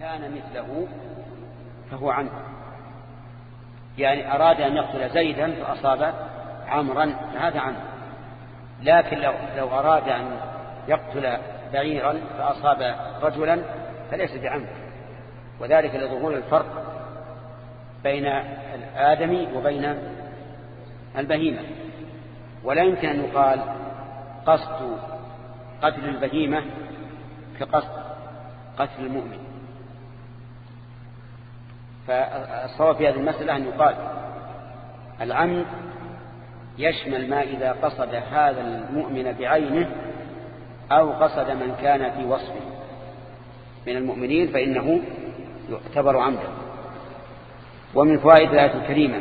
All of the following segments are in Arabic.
كان مثله فهو عنه. يعني أراد أن يقتل زيدا فأصاب عمرا فهذا عنه. لكن لو, لو أراد أن يقتل بعيرا فأصاب رجلا فليس بعمد وذلك لظهور الفرق بين الآدمي وبين البهيمة. ولا يمكن أن يقال قصد قتل البهيمة كقصد قتل المؤمن. فالصواب في هذه المسألة أن يقال العمد يشمل ما إذا قصد هذا المؤمن بعينه أو قصد من كان في وصفه. من المؤمنين فإنه يعتبر عمدا. ومن فوائد الآية الكريمة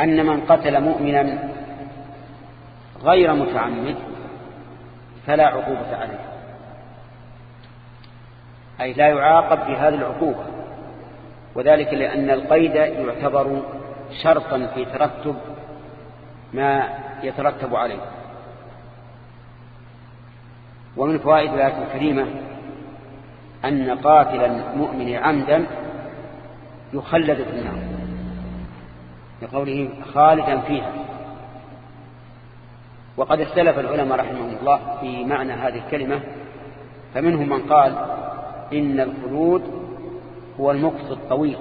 أن من قتل مؤمنا غير متعمد فلا عقوبة عليه. أي لا يعاقب بهذه العقوبة. وذلك لأن القيد يعتبر شرطا في ترتب ما يترتب عليه. ومن فوائد الآية الكريمة أن قاتل المؤمن عمدا يخلد في النار. لقوله خالدا فيها. وقد اختلف العلماء رحمهم الله في معنى هذه الكلمة. فمنهم من قال إن الخلود هو المكث الطويل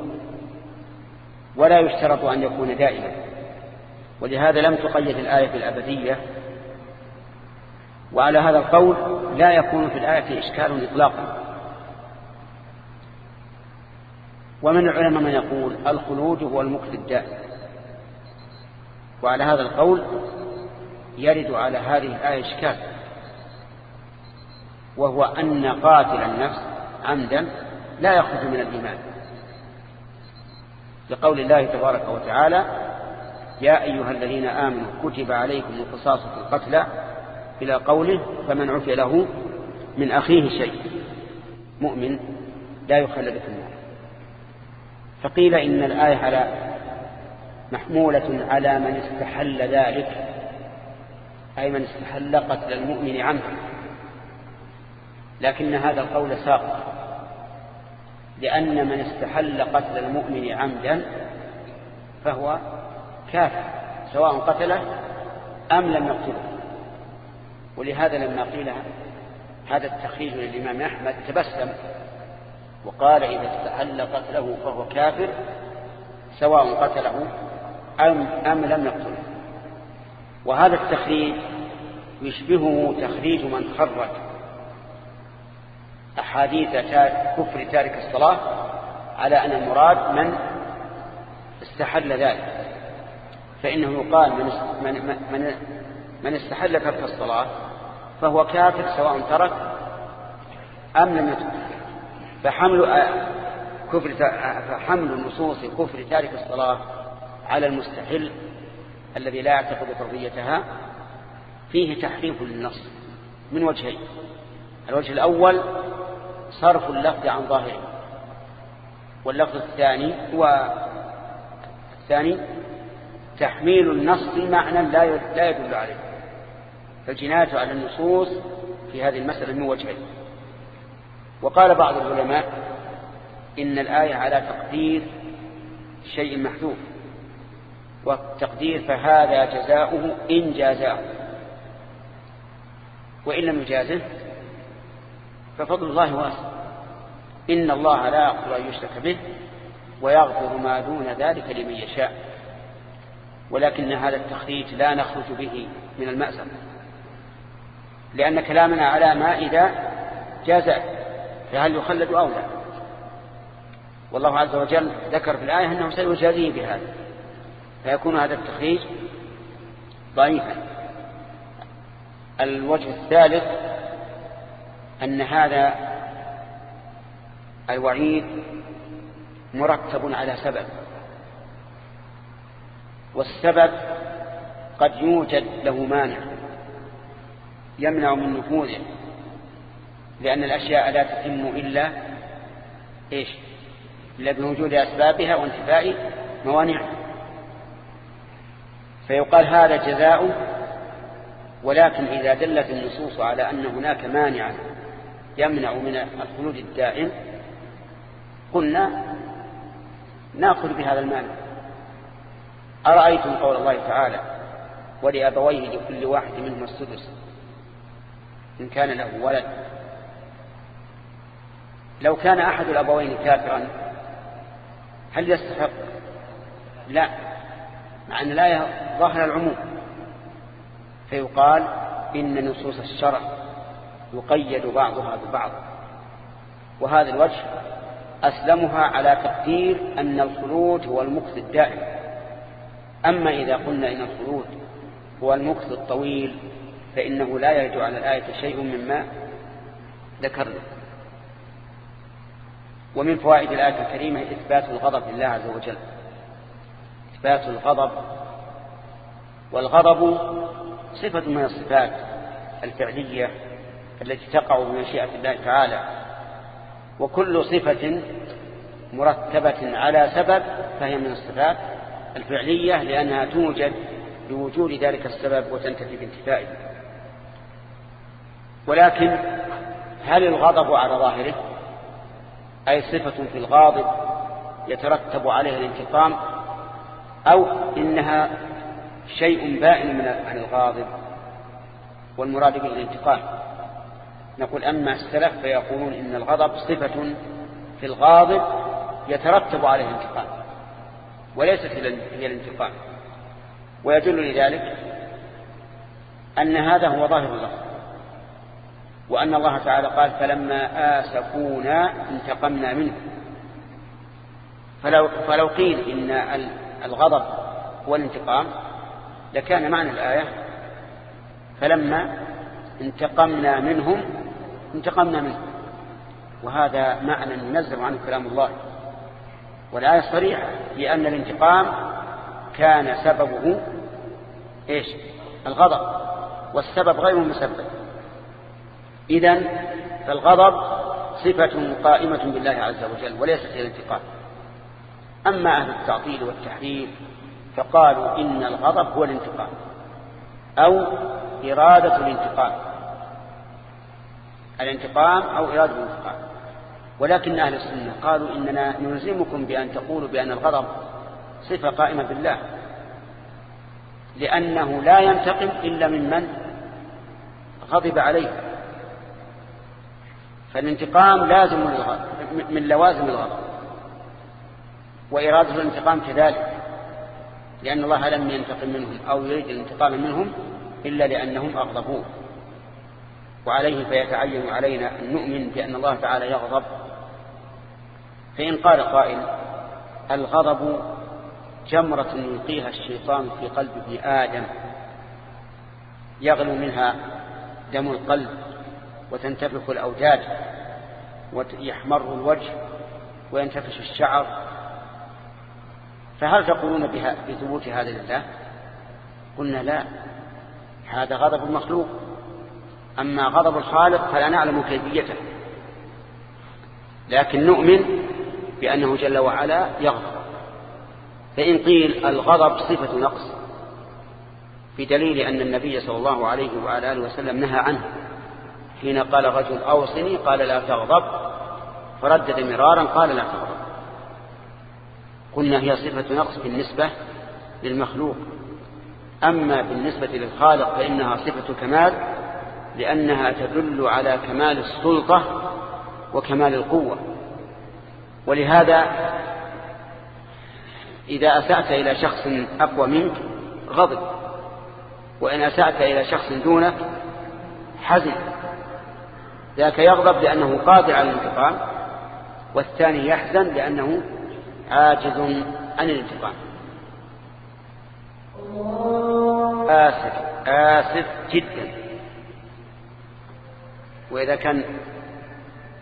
ولا يشترط أن يكون دائما ولهذا لم تقيد الآية بالأبدية وعلى هذا القول لا يكون في الآية إشكال إطلاقا. ومن العلماء من يقول الخلود هو المكث الدائم وعلى هذا القول يرد على هذه الآية إشكال وهو أن قاتل النفس عمدا لا يخرج من الإيمان. لقول الله تبارك وتعالى يا أيها الذين آمنوا كتب عليكم القصاص في القتلى إلى قوله فمن عفي له من أخيه شيء. مؤمن لا يخلد في النار. فقيل إن الآية على محمولة على من استحل ذلك أي من استحل قتل المؤمن عنه لكن هذا القول ساقط. لأن من استحل قتل المؤمن عمدا فهو كافر سواء قتله أم لم يقتله. ولهذا لما قيل هذا التخريج من الإمام أحمد تبسم وقال إذا استحل قتله فهو كافر سواء قتله أم, أم لم يقتله. وهذا التخريج يشبهه تخريج من خرج. أحاديث كفر تارك الصلاة على أن المراد من استحل ذلك. فإنه يقال من, من, من, من استحل ترك الصلاة فهو كافر سواء ترك أم لم يترك. فحمل كفر فحمل نصوص كفر تارك الصلاة على المستحل الذي لا يعتقد فرضيتها فيه تحريف للنص من وجهين. الوجه الأول صرف اللفظ عن ظاهره. واللفظ الثاني هو الثاني تحميل النص معنى لا يدل عليه. فالجناية على النصوص في هذه المسألة من وجهين. وقال بعض العلماء إن الآية على تقدير شيء محذوف. والتقدير فهذا جزاؤه إن جازاه. وإن لم يجازه ففضل الله واسع إن الله لا يغفر أن يشرك به ويغفر ما دون ذلك لمن يشاء. ولكن هذا التخريج لا نخرج به من المأزم لأن كلامنا على ما إذا جاز فهل يخلد أو لا؟ والله عز وجل ذكر في الآية أنه سيجازيه بهذا. فيكون هذا التخريج ضعيفا. الوجه الثالث أن هذا الوعيد مرتب على سبب والسبب قد يوجد له مانع يمنع من نفوذه لأن الأشياء لا تتم إلا إيش؟ إلا بوجود أسبابها وانتفاء موانعها. فيقال هذا جزاء ولكن إذا دلت النصوص على أن هناك مانعا يمنع من الخلود الدائم قلنا نأخذ بهذا المانع أرأيتم قول الله تعالى ولأبويه لكل واحد منهم السدس إن كان له ولد. لو كان أحد الأبوين كافرا هل يستحق؟ لا مع أن لا ظاهر العموم. فيقال إن نصوص الشرع يقيد بعضها ببعض. وهذا الوجه أسلمها على تقدير أن الخلود هو المكث الدائم. أما إذا قلنا إن الخلود هو المكث الطويل فإنه لا يرد على الآية شيء مما ذكرنا. ومن فوائد الآية الكريمة إثبات الغضب لله عز وجل. إثبات الغضب. والغضب صفة من الصفات الفعلية التي تقع بمشيئة الله تعالى. وكل صفة مرتبة على سبب فهي من الصفات الفعلية لأنها توجد بوجود ذلك السبب وتنتفي بانتفائه. ولكن هل الغضب على ظاهره؟ أي صفة في الغاضب يترتب عليها الانتقام؟ أو إنها شيء بائن من عن الغاضب والمراد به الانتقام؟ نقول أما السلف فيقولون إن الغضب صفة في الغاضب يترتب عليه الانتقام وليست هي الانتقام. ويدل لذلك أن هذا هو ظاهر اللفظ وأن الله تعالى قال فلما آسفونا انتقمنا منه. فلو, فلو قيل إن الغضب هو الانتقام لكان معنى الآية فلما انتقمنا منهم انتقمنا منه. وهذا معنى ينزل عنه كلام الله. والآية صريحة لأن الانتقام كان سببه إيش؟ الغضب. والسبب غير مسبب. إذن فالغضب صفة قائمة بالله عز وجل وليست هي الانتقام. أما أهل التعطيل والتحريف فقالوا إن الغضب هو الانتقام أو إرادة الانتقام. الانتقام أو إرادة الانتقام. ولكن أهل السنة قالوا إننا نلزمكم بأن تقولوا بأن الغضب صفة قائمة بالله. لأنه لا ينتقم إلا ممن غضب عليه. فالانتقام لازم من لوازم الغضب. وإرادة الانتقام كذلك. لأن الله لم ينتقم منهم أو يريد الانتقام منهم إلا لأنهم أغضبوه. وعليه فيتعين علينا أن نؤمن بأن الله تعالى يغضب. فإن قال قائل الغضب جمرة يلقيها الشيطان في قلب ابن آدم. يغلو منها دم القلب وتنتفخ الأوداد ويحمر الوجه وينتفش الشعر. فهل تقولون بها بثبوت هذا لله؟ قلنا لا هذا غضب المخلوق أما غضب الخالق فلا نعلم كيفيته. لكن نؤمن بأنه جل وعلا يغضب. فإن قيل الغضب صفة نقص بدليل أن النبي صلى الله عليه وعلى آله وسلم نهى عنه. حين قال رجل أوصني قال لا تغضب. فردد مرارا قال لا تغضب. قلنا هي صفة نقص بالنسبة للمخلوق. أما بالنسبة للخالق فإنها صفة كمال. لأنها تدل على كمال السلطة وكمال القوة. ولهذا إذا أسأت إلى شخص أقوى منك غضب وإن أسأت إلى شخص دونك حزن. ذاك يغضب لأنه قادر على الانتقام والثاني يحزن لأنه عاجز عن الانتقام. آسف آسف جدا. وإذا كان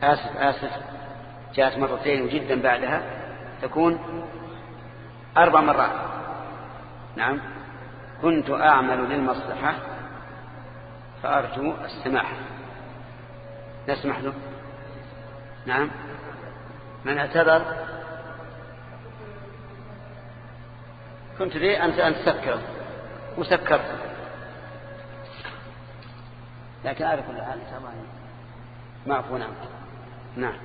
آسف آسف جاءت مرتين وجدا بعدها تكون أربع مرات. نعم. كنت أعمل للمصلحة فأرجو السماح. نسمح له؟ نعم. من اعتذر؟ كنت لي؟ أنت أن تسكر وسكرت لكن أعرف كل حال معفو نعم. نعم.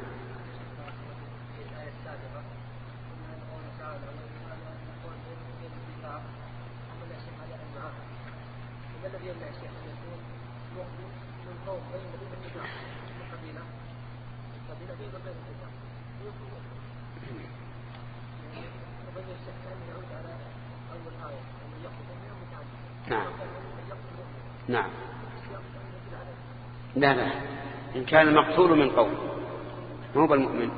نعم. نعم. لا لا إن كان المقتول من قوم مو بالمؤمن.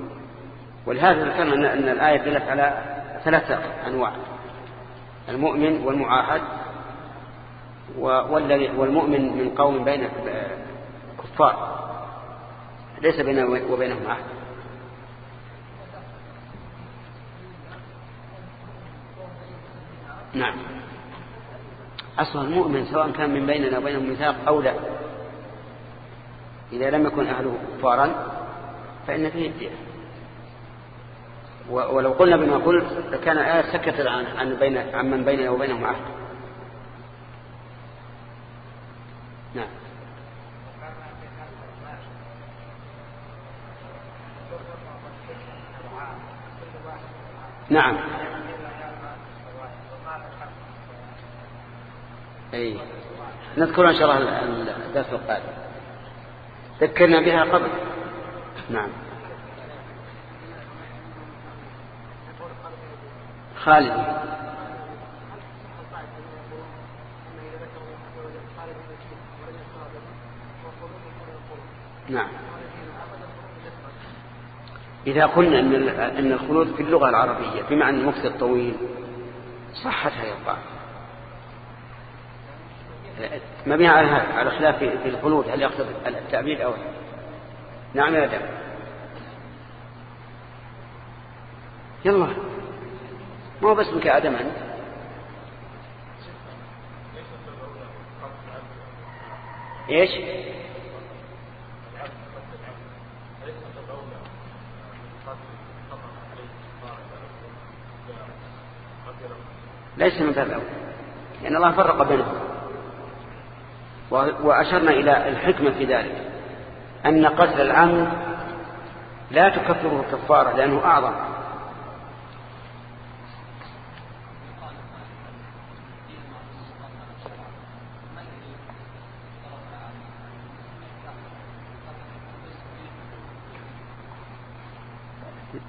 ولهذا ذكرنا أن الآية دلت على ثلاثة أنواع. المؤمن والمعاهد والمؤمن من قوم بين كفار. ليس بينه وبينهم عهد نعم. أصلا المؤمن سواء كان من بيننا وبينهم ميثاق أو لا. إذا لم يكن أهله كفارا فإن فيه الدين ولو قلنا بما قلت لكان آية سكت عن, عن, بين عن من بيننا وبينهم عهد. نعم. نعم. أي. نذكر إن شاء الله الدرس القادم. ذكرنا بها قبل. نعم. خالد. نعم. إذا قلنا أن الخلود في اللغة العربية بمعنى المكث الطويل صحت هذه مبني على هذا على خلاف في الخلود هل يقصد التأبيد أو نعم يا دم. يلا. ما هو بس آدم أنت؟ إيش؟ ليس من باب أول. لأن الله فرق بينهم. وأشرنا إلى الحكمة في ذلك أن قتل العمد لا تكفره الكفارة لأنه أعظم.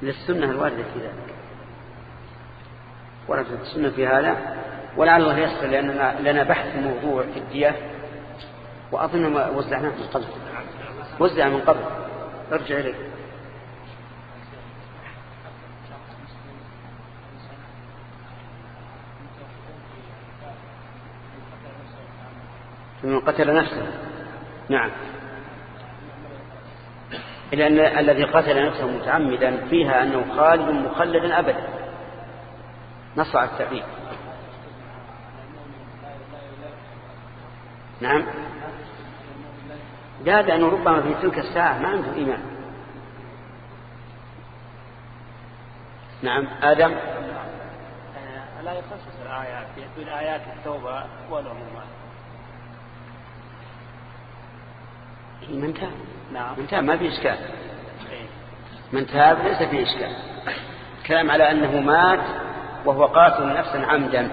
للسنة الواردة في ذلك. وردت السنة في هذا ولعل الله يسر لأننا لنا بحث موضوع في الدية. وأظن وزعناه من قبل. وزع من قبل. ارجع إليه. من قتل نفسه. نعم. إلا أن الذي قتل نفسه متعمدا فيها أنه خالد مخلدا أبدا. نص على التعبير. نعم. لا لأنه ربما في تلك الساعة ما عنده إيمان. نعم آدم. لا يخصص الآيات يقول آيات التوبة والعمومات من تاب. نعم. من تاب ما في إشكال. إيه. من تاب ليس في إشكال. كلام على أنه مات وهو قاتل نفسا عمدا.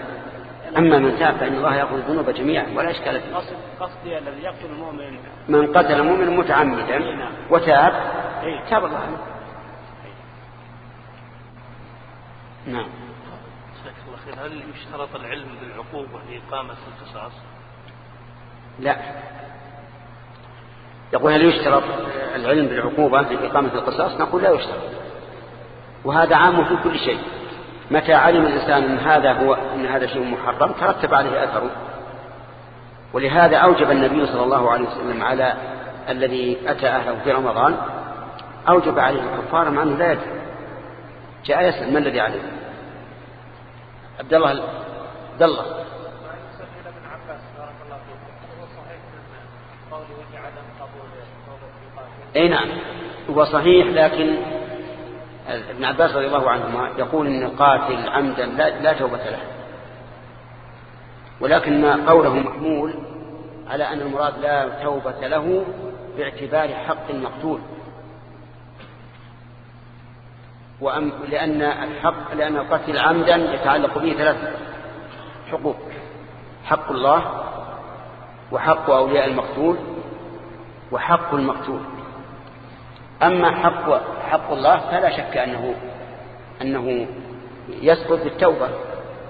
أما من تاب فإن الله يأخذ الذنوب جميعا ولا إشكال فيه. قصدي الذي يقتل المؤمن. من قتل مؤمن متعمدا نعم. وتاب. إيه. تاب الله عليه نعم. جزاك الله خير هل يشترط العلم بالعقوبة لإقامة القصاص؟ لا. يقول هل يشترط العلم بالعقوبة في إقامة القصاص؟ نقول لا يشترط. وهذا عام في كل شيء. متى علم الإنسان أن هذا هو أن هذا شيء محرم ترتب عليه أثره. ولهذا أوجب النبي صلى الله عليه وسلم على الذي أتى أهله في رمضان أوجب عليه الكفارة مع أنه لا يدري. جاء يسأل ما الذي عليه عبد الله عبد الله. أي نعم هو صحيح لكن ابن عباس رضي الله عنهما يقول إن القاتل عمدا لا, لا توبة له. ولكن قوله محمول على أن المراد لا توبة له باعتبار حق المقتول. وأم لأن الحق لأن القتل عمدا يتعلق به ثلاث حقوق حق الله وحق أولياء المقتول وحق المقتول. أما حق حق الله فلا شك أنه أنه يسقط بالتوبة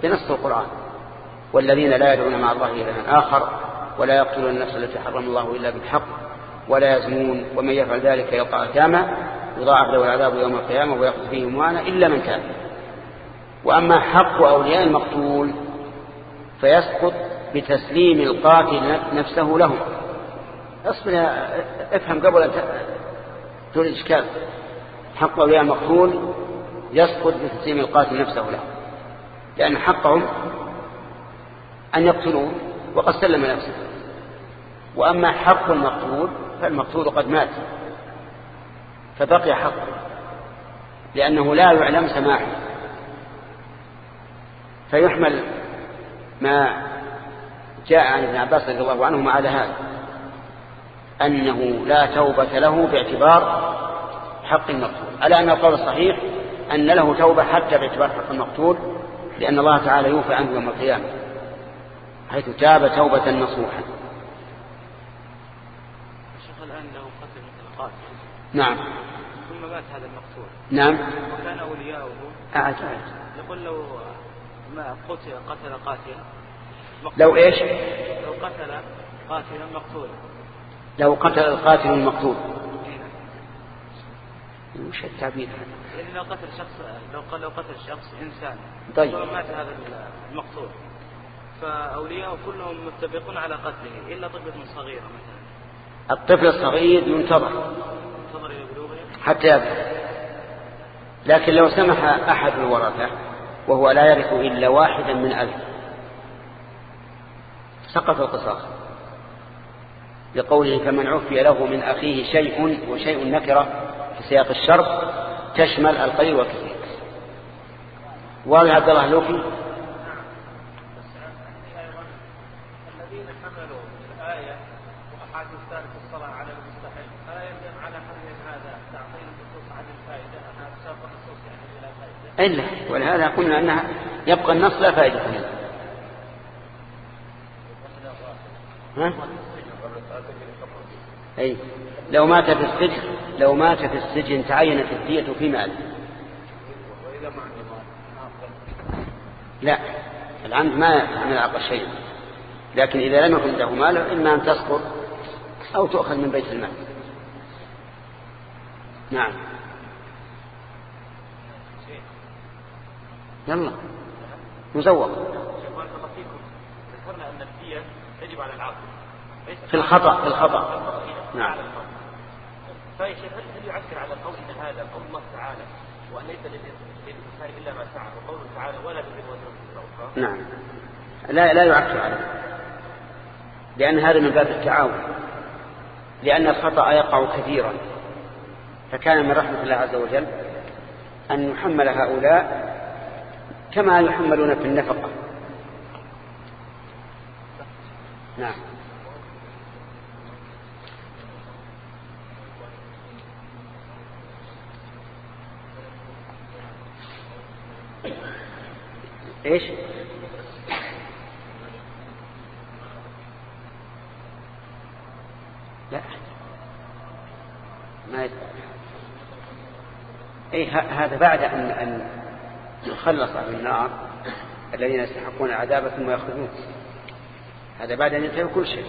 بنص القرآن. والذين لا يدعون مع الله إلها آخر ولا يقتلون النفس التي حرم الله إلا بالحق ولا يزنون ومن يفعل ذلك يلقى أثاما يضاعف له العذاب يوم القيامة ويقضي فيه موانا إلا من كان وأما حق أولياء المقتول فيسقط بتسليم القاتل نفسه له أصبر افهم قبل أن تقول الإشكال حق أولياء المقتول يسقط بتسليم القاتل نفسه له لأن حقهم أن يقتلوه وقد سلم نفسه. وأما حق المقتول فالمقتول قد مات فبقي حقه لأنه لا يعلم سماحه. فيحمل ما جاء عن ابن عباس رضي الله عنهما على هذا. أنه لا توبة له باعتبار حق المقتول على أن القول الصحيح أن له توبة حتى باعتبار حق المقتول لأن الله تعالى يوفى عنه يوم القيامة حيث تاب توبة نصوحا. الشيخ الآن له قتل مثل القاتل نعم. ثم مات هذا المقتول. نعم. وكان أولياؤه. أعد يقول لو ما قتل قتل قاتلا لو إيش؟ لو قتل قاتلا مقتولا لو قتل القاتل المقتول. وش التعبير هذا. يعني لو قتل شخص لو لو قتل شخص إنسان طيب. مات هذا المقتول فأولياءه كلهم متفقون على قتله إلا طفله صغيره مثلا. الطفل الصغير ينتظر انتظر إلى بلوغه. حتى يبلغ. لكن لو سمح أحد الورثة وهو لا يرث إلا واحدا من ألف سقط القصاص. لقوله فمن عفي له من أخيه شيء وشيء نكرة في سياق الشرط تشمل القليل والكثير. واضح عبد الله لوفي إلا ولهذا قلنا أنها يبقى النص لا فائدة منه. ها؟ أي لو مات في السجن لو مات في السجن تعينت الدية في ماله. لا العمد ما يعمل عقل شيء. لكن إذا لم يكن له مال إما أن تسقط أو تؤخذ من بيت المال. نعم. يلا. مزوق. ذكرنا أن الدية يجب على في الخطأ في الخطأ. نعم. فيا شيخ هل يعكر على قول إن هذا قول الله تعالى وأن ليس للإنسان إلا ما سعى وقوله تعالى ولا وزر أخرى نعم. لا لا يعكر عليه لأن هذا من باب التعاون. لأن الخطأ يقع كثيرا. فكان من رحمة الله عز وجل أن يحمل هؤلاء كما يحملون في النفقة. نعم. إيش؟ لا. ما يتبع اي هذا بعد ان أن يخلص أهل النار الذين يستحقون العذاب ثم يخرجون. هذا بعد أن ينتهي كل شيء.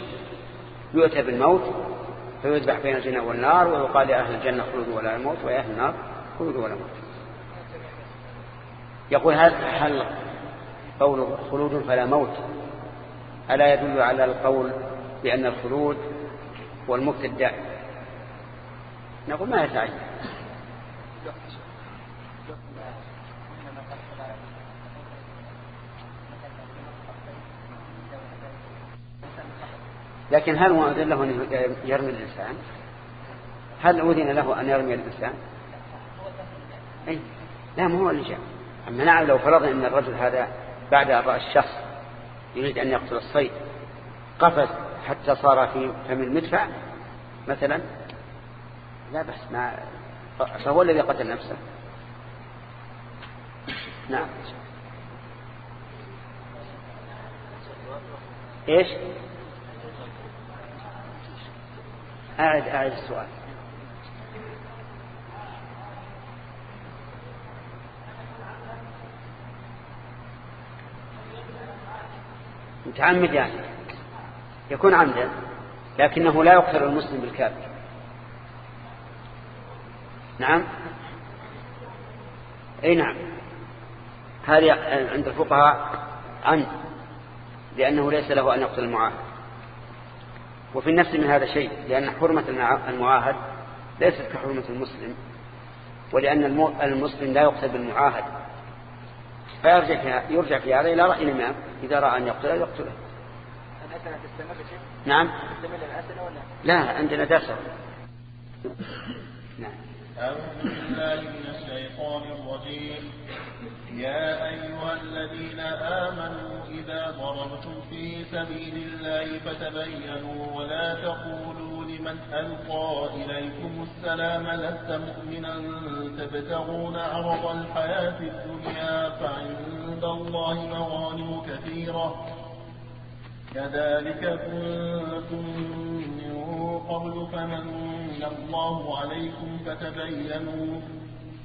يؤتى بالموت فيذبح بين الجنة والنار ويقال لأهل الجنة خلودوا ولا موت وأهل النار خلودوا ولا موت يقول هل هل قول خلود فلا موت. ألا يدل على القول بأن الخلود هو الموت الدائم نقول ما يتعين لكن هل أذن له أن يرمي الإنسان؟ هل أذن له أن يرمي الإنسان؟ أي لا ما هو اللي جاء أما نعم لو فرضنا أن الرجل هذا بعد أن رأى الشخص يريد أن يقتل الصيد. قفز حتى صار في فم المدفع مثلا. لا بس ما فهو الذي قتل نفسه. نعم. إيش؟ أعد أعد السؤال. متعمد يعني. يكون عمدا لكنه لا يقتل المسلم بالكافر. نعم؟ أي نعم. هذه عند الفقهاء عمد لأنه ليس له أن يقتل المعاهد. وفي النفس من هذا شيء لأن حرمة المعاهد ليست كحرمة المسلم ولأن المسلم لا يقتل بالمعاهد. فيرجع في, يرجع في هذا إلى رأي الإمام. إذا رأى أن يقتله يقتله. الأسئلة تستمر شيء؟ نعم. تستمر الأسئلة ولا؟ لا عندنا درس. نعم. أعوذ بالله من الشيطان الرجيم. يا أيها الذين آمنوا إذا ضربتم في سبيل الله فتبينوا ولا تقولوا لمن ألقى إليكم السلام لست مؤمنا تبتغون عرض الحياة الدنيا فعند الله مغانم كثيرة. كذلك كنتم من قبل فمن الله عليكم فتبينوا.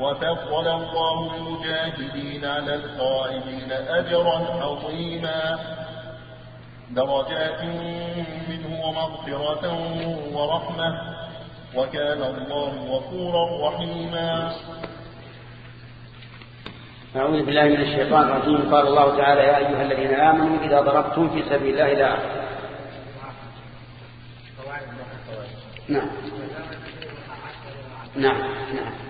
وفضل الله المجاهدين على القائمين أجرا عظيما. درجات منه ومغفرة ورحمة. وكان الله غفورا رحيما. أعوذ بالله من الشيطان الرجيم. قال الله تعالى يا أيها الذين آمنوا إذا ضربتم في سبيل الله لا نعم. نعم. نعم.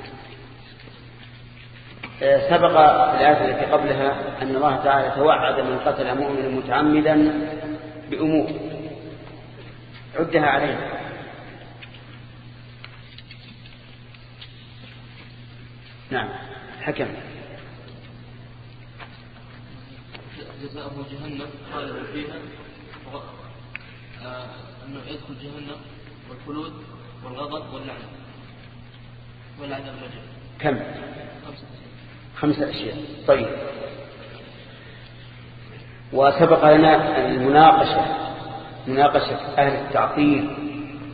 آه، سبق الآية التي قبلها أن الله تعالى توعد من قتل مؤمنا متعمدا بأمور عدها عليه. نعم حكم. جزاءه جهنم خالدا فيها. آه، أنه يدخل جهنم والخلود والغضب واللعنة. والعذاب الرجل كم؟ خمسة أشياء. طيب. وسبق لنا المناقشة مناقشة أهل التعطيل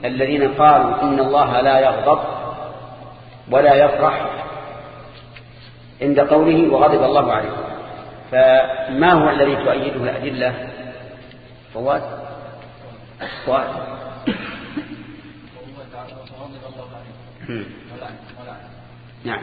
الذين قالوا إن الله لا يغضب ولا يفرح عند قوله وغضب الله عليه فما هو الذي تؤيده الأدلة؟ فواد فواد نعم.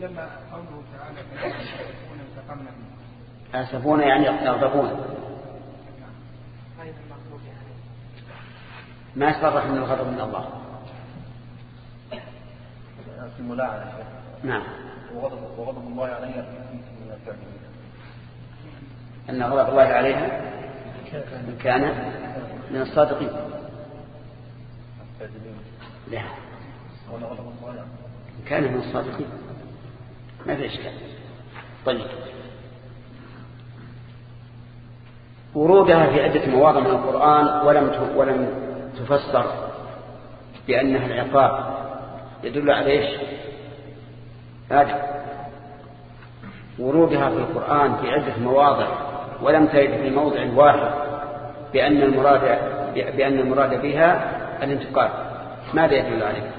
فلما قوله تعالى فلما انتقمنا آسفون يعني يغضبون ما يصرح من الغضب من الله؟ في الملاعنة نعم. وغضب, وغضب الله عليها أن غضب الله عليها كان. من الصادقين. لا. كان من الصادقين. ما في إشكال. طيب. ورودها في عدة مواضع من القرآن ولم ولم تفسر بأنها العقاب. يدل على إيش؟ هذا. ورودها في القرآن في عدة مواضع ولم ترد في موضع واحد بأن المراد بأن المراد بها الانتقال ماذا يدل عليه؟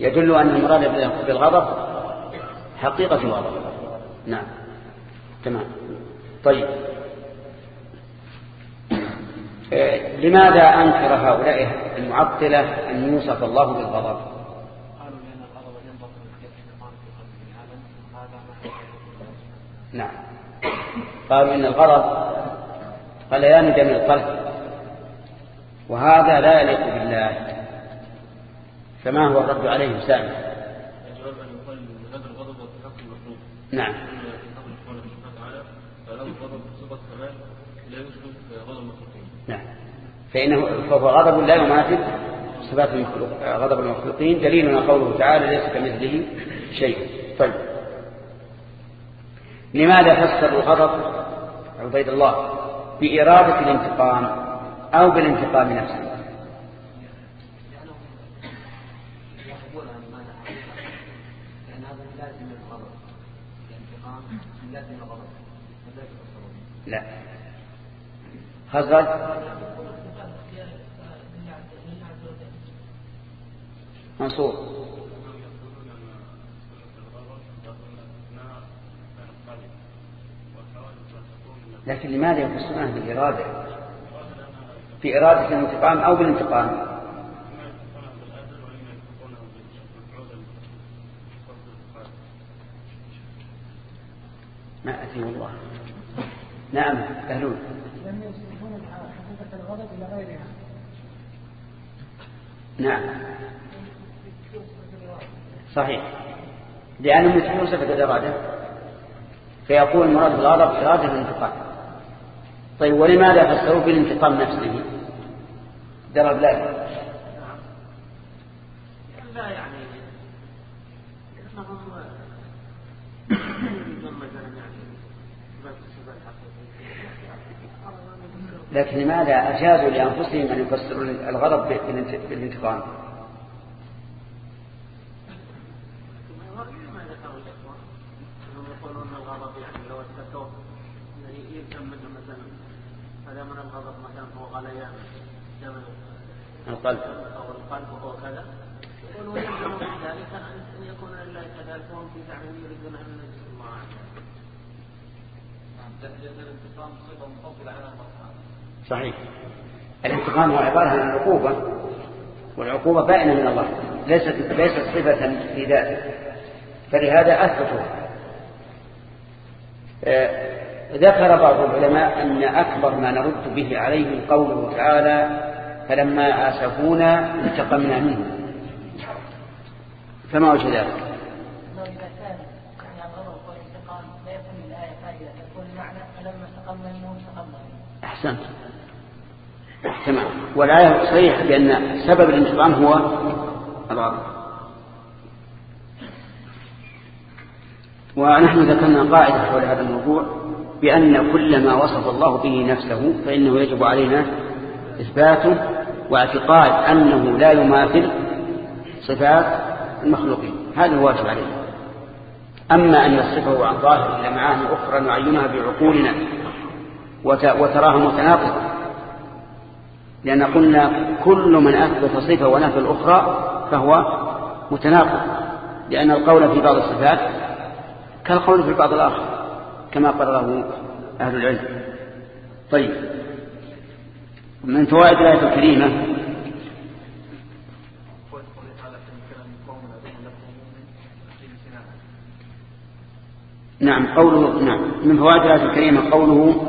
يدل أن المراد بالغضب حقيقة الغضب. نعم. تمام. طيب. آه، لماذا أنكر هؤلاء المعطلة أن يوصف الله بالغضب؟ نعم. قالوا إن الغضب غليان دم القلب وهذا لا يليق بالله. فما هو الرد عليه سامي نعم. نعم. فإنه فهو غضب لا يماثل صفات غضب المخلوقين. دليلنا قوله تعالى ليس كمثله شيء. طيب. لماذا فسر الغضب عبيد الله؟ بإرادة الانتقام أو بالانتقام نفسه. لا. خزرج منصور. لكن لماذا يفسرونها بالإرادة في إرادة الانتقام أو بالانتقام؟ ما أتي والله. نعم أهلون. لم حقيقة الغضب إلى غيرها. نعم. صحيح. لأنهم يثبتون صفة الإرادة فيقول المراد بالغضب إرادة الانتقام. طيب ولماذا فسروا بالانتقام نفسه؟ درب لا. لا يعني لكن لماذا أجازوا لأنفسهم أن يفسروا الغضب بالانتقام القلب أو القلب أو كذا ويلزم من ذلك أن يكون لله كذلك وهم في زعمهم يريدون أن ينجز الله عنه. الانتقام صفة مفضلة على الله صحيح. الانتقام هو عبارة عن العقوبة والعقوبة بائنة من الله ليست ليست صفة في ذاته. فلهذا أثبتوا. آه، ذكر بعض العلماء أن أكبر ما نرد به عليهم قوله تعالى فلما آسفونا انتقمنا منهم فما وجه ذلك؟ أحسنت. تمام. والآية صريحة بأن سبب الانتقام هو الغضب ونحن ذكرنا قاعدة حول هذا الموضوع بأن كل ما وصف الله به نفسه فإنه يجب علينا إثباته واعتقاد أنه لا يماثل صفات المخلوقين. هذا هو واجب علينا. أما أن يصفه عن ظاهر إلى معاني أخرى نعينها بعقولنا وتراها متناقضة. لأن قلنا كل من أثبت صفة ونفى الأخرى فهو متناقض لأن القول في بعض الصفات كالقول في البعض الآخر كما قرره أهل العلم. طيب من فوائد الآية الكريمة؟ نعم قوله نعم. من فوائد الآية الكريمة قوله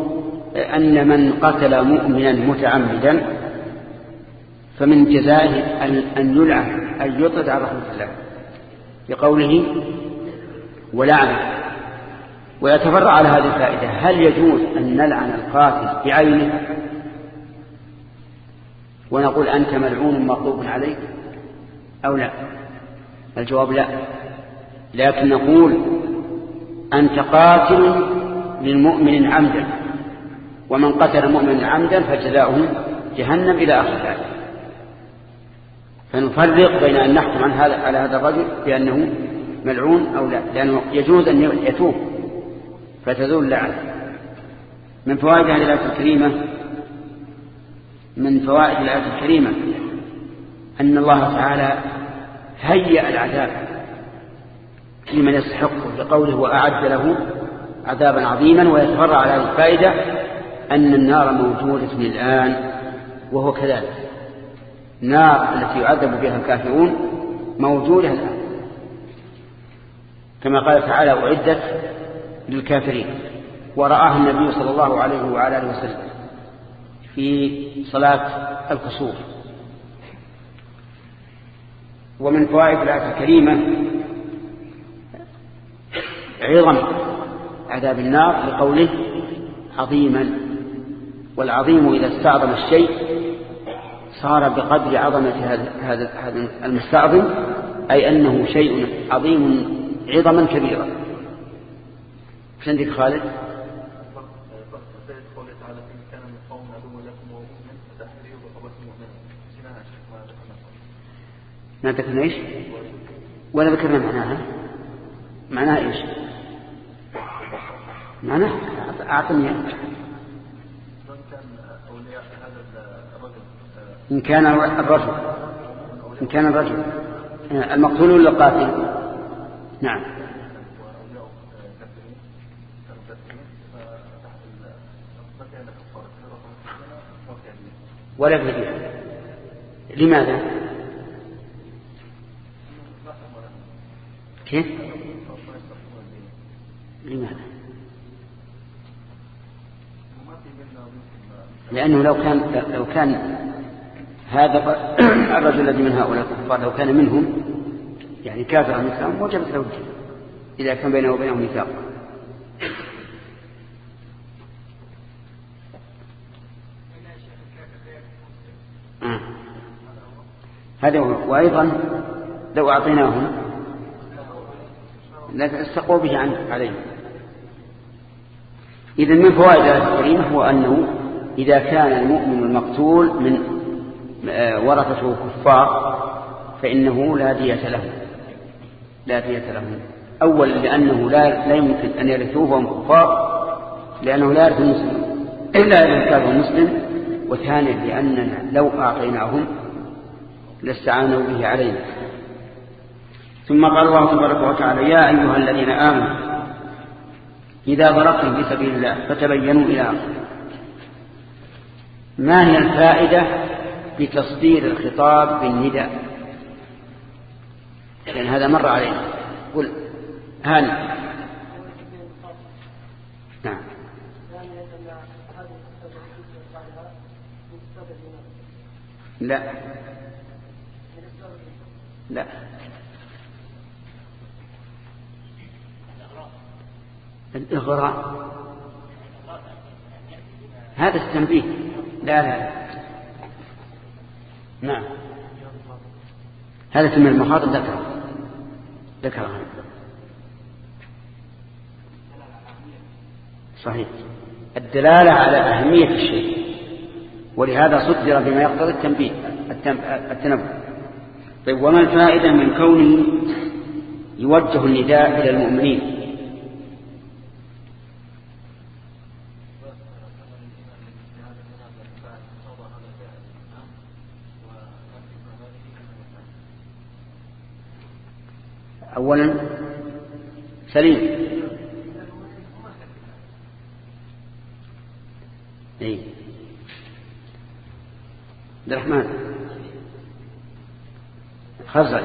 أن من قتل مؤمنا متعمدا فمن جزائه أن يلعن أن يطرد على رحمة الله بقوله ولعنه. ويتفرع على هذه الفائدة. هل يجوز أن نلعن القاتل بعينه؟ ونقول أنت ملعون مغضوب عليك أو لا؟ الجواب لا. لكن نقول أنت قاتل للمؤمن عمدا. ومن قتل مؤمنا عمدا فجزاؤه جهنم إلى آخر ذلك فنفرق بين أن نحكم عن هذا على هذا الرجل بأنه ملعون أو لا لأنه يجوز أن يتوب فتزول اللعنة من فوائد هذه الآية الكريمة من فوائد الآية الكريمة أن الله تعالى هيأ العذاب لمن يستحقه بقوله وأعد له عذابا عظيما ويتفرع على الفائدة أن النار موجودة الآن وهو كذلك. النار التي يعذب بها الكافرون موجودة الآن. كما قال تعالى أعدت للكافرين. ورآها النبي صلى الله عليه وعلى آله وسلم في صلاة الكسوف. ومن فوائد الآية الكريمة عظم عذاب النار لقوله عظيما. والعظيم إذا استعظم الشيء صار بقدر عظمة هذا هذا المستعظم أي أنه شيء عظيم عظما كبيرا إيش عندك خالد؟ ما ذكرنا إيش؟ ولا ذكرنا معناها؟ معناها إيش؟ معناها اعطني إن كان الرجل. إن كان الرجل. المقتول ولا القاتل؟ نعم. ولا فدية لماذا؟ كيف؟ لماذا؟ لأنه لو كان لو كان هذا الرجل الذي من هؤلاء الكفار لو كان منهم يعني كافر مثلهم وجبت له الجنة إذا كان بينه وبينهم ميثاق آه. هذا هو. وأيضا لو أعطيناهم لاستقوا به عليه إذا من فوائد الكريمة هو أنه إذا كان المؤمن المقتول من ورثته كفار فإنه لا دية له. لا دية له. أولا لأنه لا, لا يمكن أن يرثوه وهم كفار لأنه لا يرث المسلم. إلا إذا كان المسلم وثانيا لأننا لو أعطيناهم لاستعانوا به علينا. ثم قال الله تبارك وتعالى يا أيها الذين آمنوا إذا ضربتم في سبيل الله فتبينوا إلى آخره ما هي الفائدة؟ بتصدير الخطاب بالنداء. لأن هذا مر علينا. قل هاني. نعم. لا. لا. الإغراء. هذا التنبيه. لا لا نعم. هذا من المخاطب ذكره ذكرها صحيح. الدلالة على أهمية الشيء. ولهذا صدر بما يقتضي التنبيه التنبه. طيب وما الفائدة من كونه يوجه النداء إلى المؤمنين؟ أولا سليم. أي عبد الرحمن. خزعي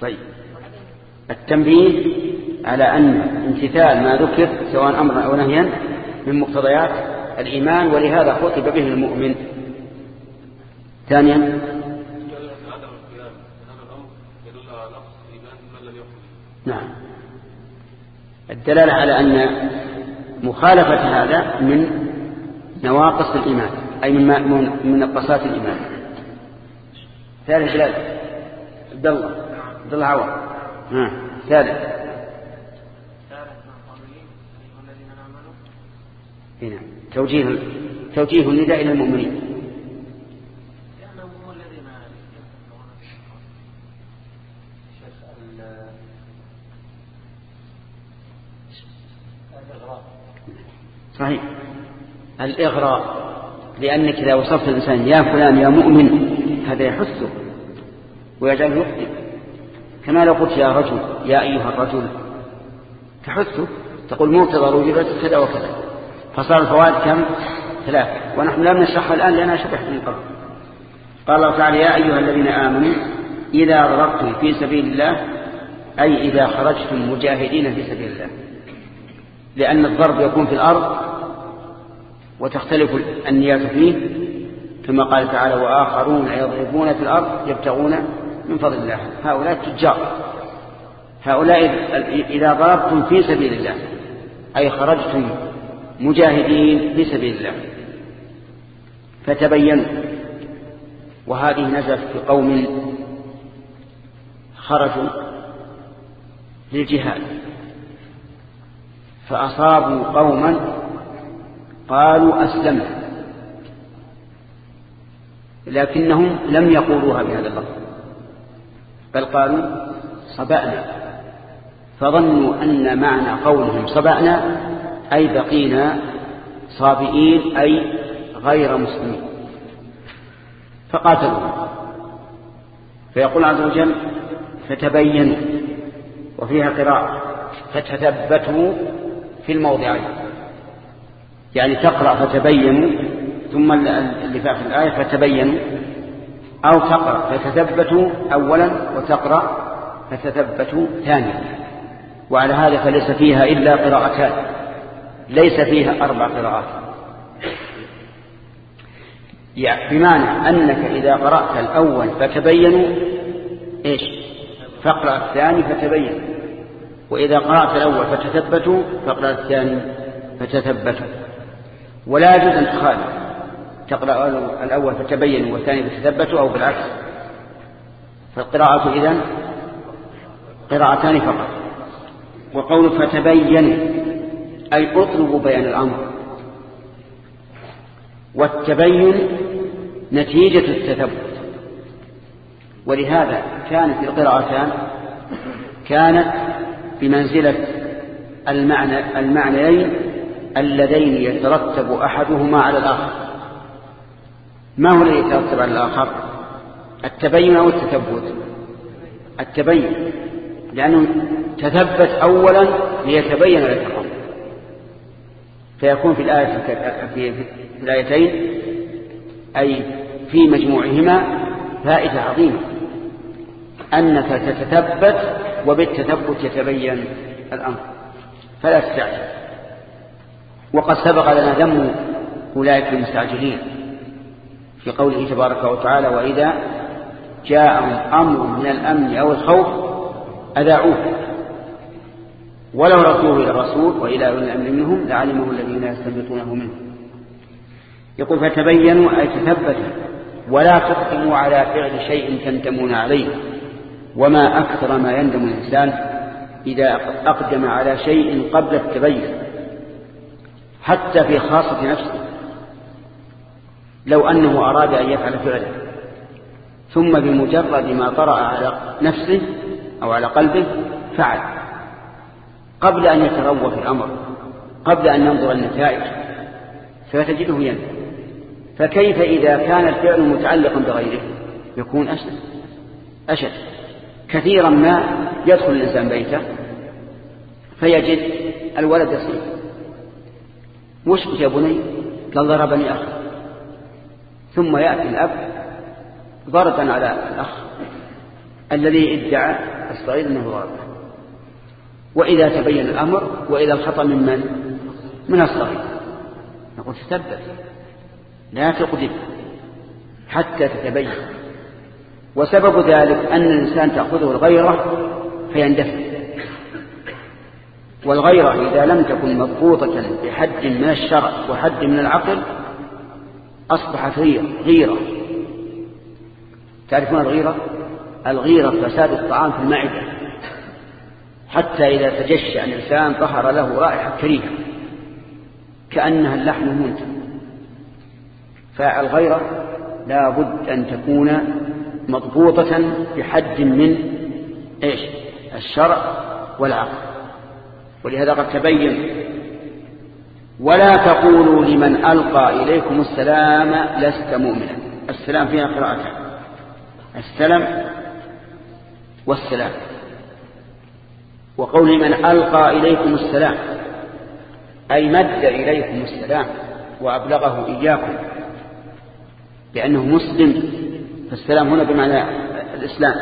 طيب. التنبيه على أن امتثال ما ذكر سواء أمرا أو نهيا من مقتضيات الإيمان ولهذا خطب به المؤمن. ثانيا. نعم. الدلالة على أن مخالفة هذا من نواقص الإيمان أي من من نقصات الإيمان. ثالث دلالة عبد الله. عبد الله عوض. ثالث. هنا توجيه توجيه النداء إلى المؤمنين. صحيح. الإغراء لأنك إذا وصفت الإنسان يا فلان يا مؤمن. هذا يحثه ويجعله يخطئ. كما لو قلت يا رجل يا أيها الرجل. تحثه تقول مقتضى وجبت كذا وكذا. فصار الفوائد كم؟ ثلاثة ونحن لم نشرحها الآن لأنها شرحت من قبل. قال الله تعالى يا أيها الذين آمنوا إذا ضربتم في سبيل الله أي إذا خرجتم مجاهدين في سبيل الله. لأن الضرب يكون في الأرض وتختلف النيات فيه كما قال تعالى وآخرون يضربون في الأرض يبتغون من فضل الله. هؤلاء التجار. هؤلاء إذا ضربتم في سبيل الله أي خرجتم مجاهدين في سبيل الله فتبينوا. وهذه نزلت في قوم خرجوا للجهاد. فأصابوا قوما قالوا أسلمنا. لكنهم لم يقولوها بهذا اللفظ. بل قالوا صبأنا. فظنوا أن معنى قولهم صبأنا أي بقينا صابئين أي غير مسلمين. فقاتلوا فيقول عز وجل فتبينوا. وفيها قراءة فتثبتوا في الموضعين يعني تقرأ فتبينوا ثم اللي في الآية فتبينوا. أو تقرأ فتثبتوا أولا وتقرأ فتثبتوا ثانيا. وعلى هذا فليس فيها إلا قراءتان. ليس فيها أربع قراءات. يعني بمعنى أنك إذا قرأت الأول فتبينوا إيش؟ فاقرأ الثاني فتبين. وإذا قرأت الأول فتثبتوا فاقرأ الثاني فتثبتوا. ولا يجوز أن تخالف. تقرأ الأول فتبين والثاني فتثبتوا أو بالعكس. فالقراءة إذن قراءتان فقط. وقول فتبين أي اطلبوا بيان الأمر. والتبين نتيجة التثبت. ولهذا كانت القراءتان كانت بمنزلة المعنى المعنيين اللذين يترتب أحدهما على الآخر. ما هو الذي يترتب على الآخر؟ التبين أو التثبت؟ التبين لأنه تثبت أولا ليتبين لك فيكون في الآية في الآيتين أي في مجموعهما فائدة عظيمة. أنك تتثبت وبالتثبت يتبين الأمر. فلا تستعجل. وقد سبق لنا ذم أولئك المستعجلين في قوله تبارك وتعالى وإذا جاءهم أمر من الأمن أو الخوف أذاعوه. ولو ردوه إلى الرسول وإلى أولي الأمر منهم لعلمه الذين يستنبطونه منه. يقول فتبينوا أي تثبتوا ولا تقدموا على فعل شيء تندمون عليه. وما أكثر ما يندم الإنسان إذا أقدم على شيء قبل التبين حتى في خاصة نفسه. لو أنه أراد أن يفعل فعلا ثم بمجرد ما طرأ على نفسه أو على قلبه فعل. قبل أن يتروى في الأمر قبل أن ينظر النتائج فتجده يندم. فكيف إذا كان الفعل متعلقا بغيره يكون أشد؟ أشد. كثيرا ما يدخل الإنسان بيته فيجد الولد يصير وش يا بني؟ قال ضربني أخ. ثم يأتي الأب ضربا على الأخ الذي ادعى الصغير أنه ضربه وإذا تبين الأمر وإذا الخطأ من من؟ من الصغير. نقول تثبت لا تقدم حتى تتبين. وسبب ذلك أن الإنسان تأخذه الغيرة فيندفع. والغيرة إذا لم تكن مضبوطة بحد من الشرع وحد من العقل أصبحت غيرة تعرفون الغيرة؟ الغيرة فساد الطعام في المعدة. حتى إذا تجشع الإنسان ظهر له رائحة كريهة كأنها اللحم المنتج. فالغيرة لا بد أن تكون مضبوطة بحد من إيش؟ الشرع والعقل. ولهذا قد تبين ولا تقولوا لمن ألقى إليكم السلام لست مؤمنا. السلام فيها قراءتان. السلام والسلام. وقول من ألقى إليكم السلام أي مد إليكم السلام وأبلغه إياكم لأنه مسلم فالسلام هنا بمعنى الإسلام.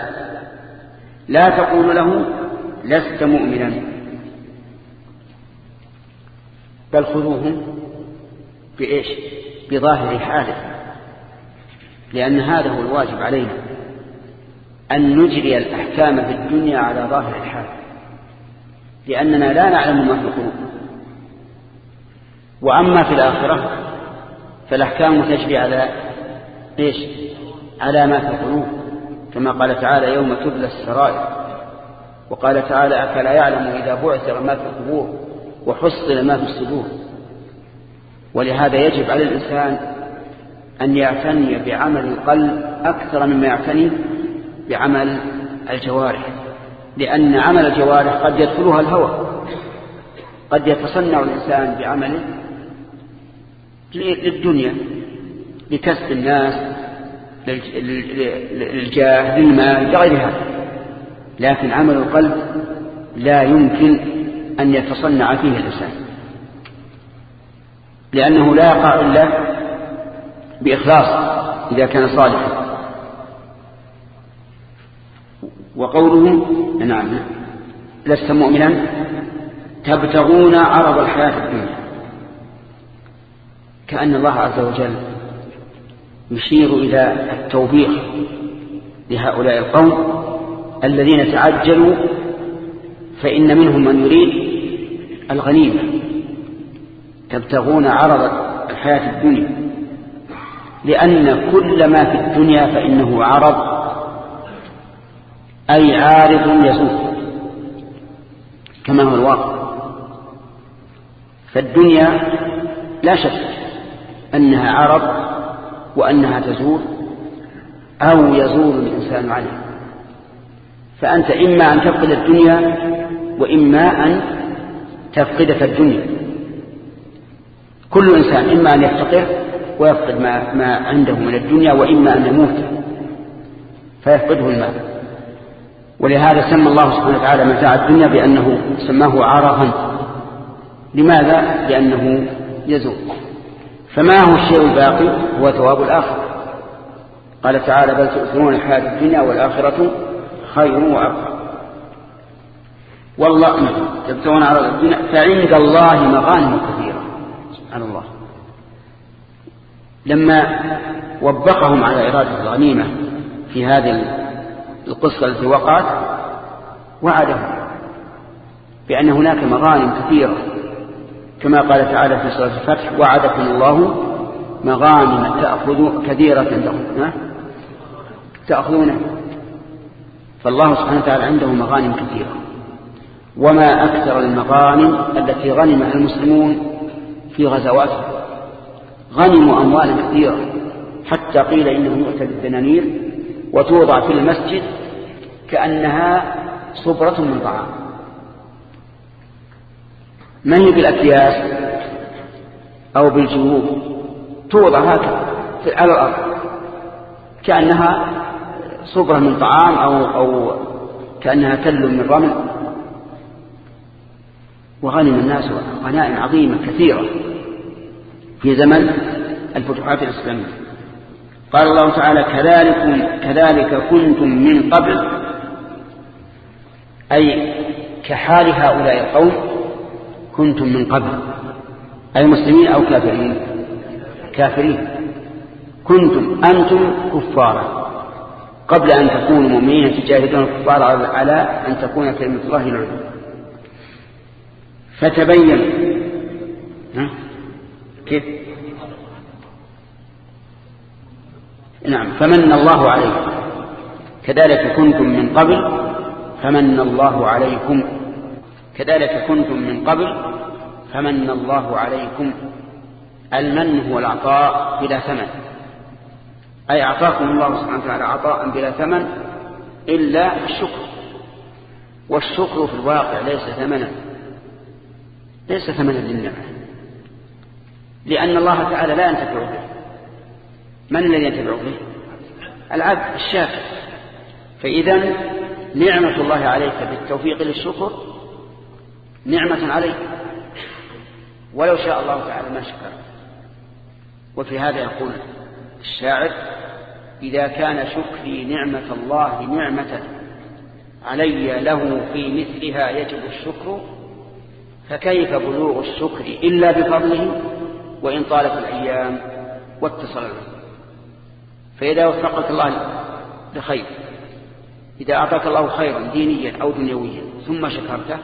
لا تقول له لست مؤمنا. بل خذوه بإيش؟ بظاهر حاله لأن هذا هو الواجب علينا. أن نجري الأحكام في الدنيا على ظاهر الحال لأننا لا نعلم ما في القلوب. وأما في الآخرة فالأحكام تجري على إيش؟ على ما في القلوب كما قال تعالى يوم تبلى السرائر وقال تعالى أفلا يعلم إذا بعثر ما في القبور وحصل ما في الصدور؟ ولهذا يجب على الإنسان أن يعتني بعمل القلب أكثر مما يعتني بعمل الجوارح لأن عمل الجوارح قد يدخلها الهوى قد يتصنع الإنسان بعمله للدنيا لكسب الناس للجاه للمال لغير هذا لكن عمل القلب لا يمكن أن يتصنع فيه الإنسان. لأنه لا يقع إلا بإخلاص إذا كان صالحا وقوله نعم لست مؤمنا تبتغون عرض الحياة الدنيا. كأن الله عز وجل يشير إلى التوبيخ لهؤلاء القوم الذين تعجلوا فإن منهم من يريد الغنيمة تبتغون عرض الحياة الدنيا لأن كل ما في الدنيا فإنه عرض أي عارض يزول كما هو الواقع. فالدنيا لا شك أنها عرض وأنها تزول أو يزول الإنسان عنها فأنت إما أن تفقد الدنيا وإما أن تفقدك الدنيا. كل إنسان إما أن يفتقر ويفقد ما, ما عنده من الدنيا وإما أن يموت فيفقده المال. ولهذا سمى الله سبحانه وتعالى متاع الدنيا بأنه سماه عرضا لماذا؟ لأنه يزول. فما هو الشيء الباقي؟ هو ثواب الآخرة. قال تعالى بل تؤثرون الحياة الدنيا والآخرة خير وأبقى. والله تبتغون على الدنيا فعند الله مغانم كثيرة. سبحان الله. لما وبقهم على إرادة الغنيمة في هذه القصة التي وقعت وعدهم بأن هناك مغانم كثيرة. كما قال تعالى في سورة الفتح وعدكم الله مغانم تأخذوا كثيرة تأخذونه. فالله سبحانه وتعالى عنده مغانم كثيرة. وما أكثر المغانم التي غنمها المسلمون في غزواتهم غنموا أموالا كثيرة. حتى قيل إنه يؤتى بالدنانير وتوضع في المسجد كأنها صبرة من طعام. ما هي بالأكياس أو بالجيوب؟ توضع هكذا على الأرض. كأنها صبرة من طعام أو, أو كأنها تل من رمل. وغنم الناس غنائم عظيمة كثيرة في زمن الفتوحات الإسلامية. قال الله تعالى كذلك, كذلك كنتم من قبل. أي كحال هؤلاء القوم كنتم من قبل. أي مسلمين أو كافرين؟ كافرين. كنتم أنتم كفارا قبل أن تكونوا مؤمنين تجاهدون الكفار على أن تكون كلمة الله العلم فتبين. ها؟ كيف؟ نعم فمن الله عليكم. كذلك كنتم من قبل فمن الله عليكم. كذلك كنتم من قبل فمن الله عليكم المن هو العطاء بلا ثمن. أي أعطاكم الله سبحانه وتعالى عطاء بلا ثمن إلا الشكر. والشكر في الواقع ليس ثمنا ليس ثمنا للنعمة لأن الله تعالى لا ينتفع به. من الذي ينتفع به؟ العبد الشاكر. فإذا نعمة الله عليك بالتوفيق للشكر نعمة عليك ولو شاء الله تعالى ما شكر. وفي هذا يقول الشاعر إذا كان شكري نعمة الله نعمة علي له في مثلها يجب الشكر فكيف بلوغ الشكر إلا بفضله؟ وإن طالت الأيام واتصل العمر فإذا وفقك الله لخير إذا أعطاك الله خيرا دينيا أو دنيويا ثم شكرته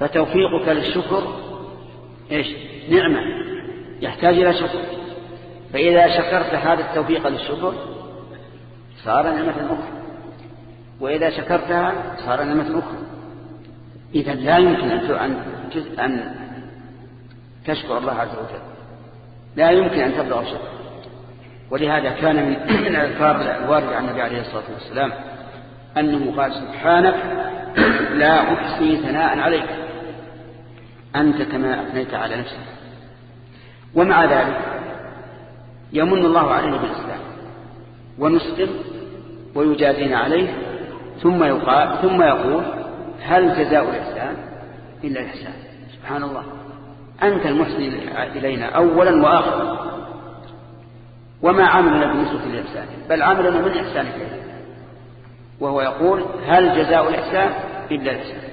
فتوفيقك للشكر إيش؟ نعمة. يحتاج إلى شكر. فإذا شكرت هذا التوفيق للشكر صار نعمة أخرى. وإذا شكرتها صار نعمة أخرى. إذا لا يمكن أن أن تشكر الله عز وجل. لا يمكن أن تبلغ الشكر. ولهذا كان من الأذكار الواردة عن النبي عليه الصلاة والسلام أنه قال سبحانك لا أحصي ثناء عليك. أنت كما أثنيت على نفسك. ومع ذلك يمن الله علينا بالإسلام. ونسلم ويجازينا عليه ثم يقال ثم يقول هل جزاء الإحسان إلا الإحسان؟ سبحان الله. أنت المحسن إلينا أولا وآخرا. وما عملنا بالنسبة للإحسان بل عملنا من إحسانك إلينا وهو يقول هل جزاء الإحسان إلا الإحسان؟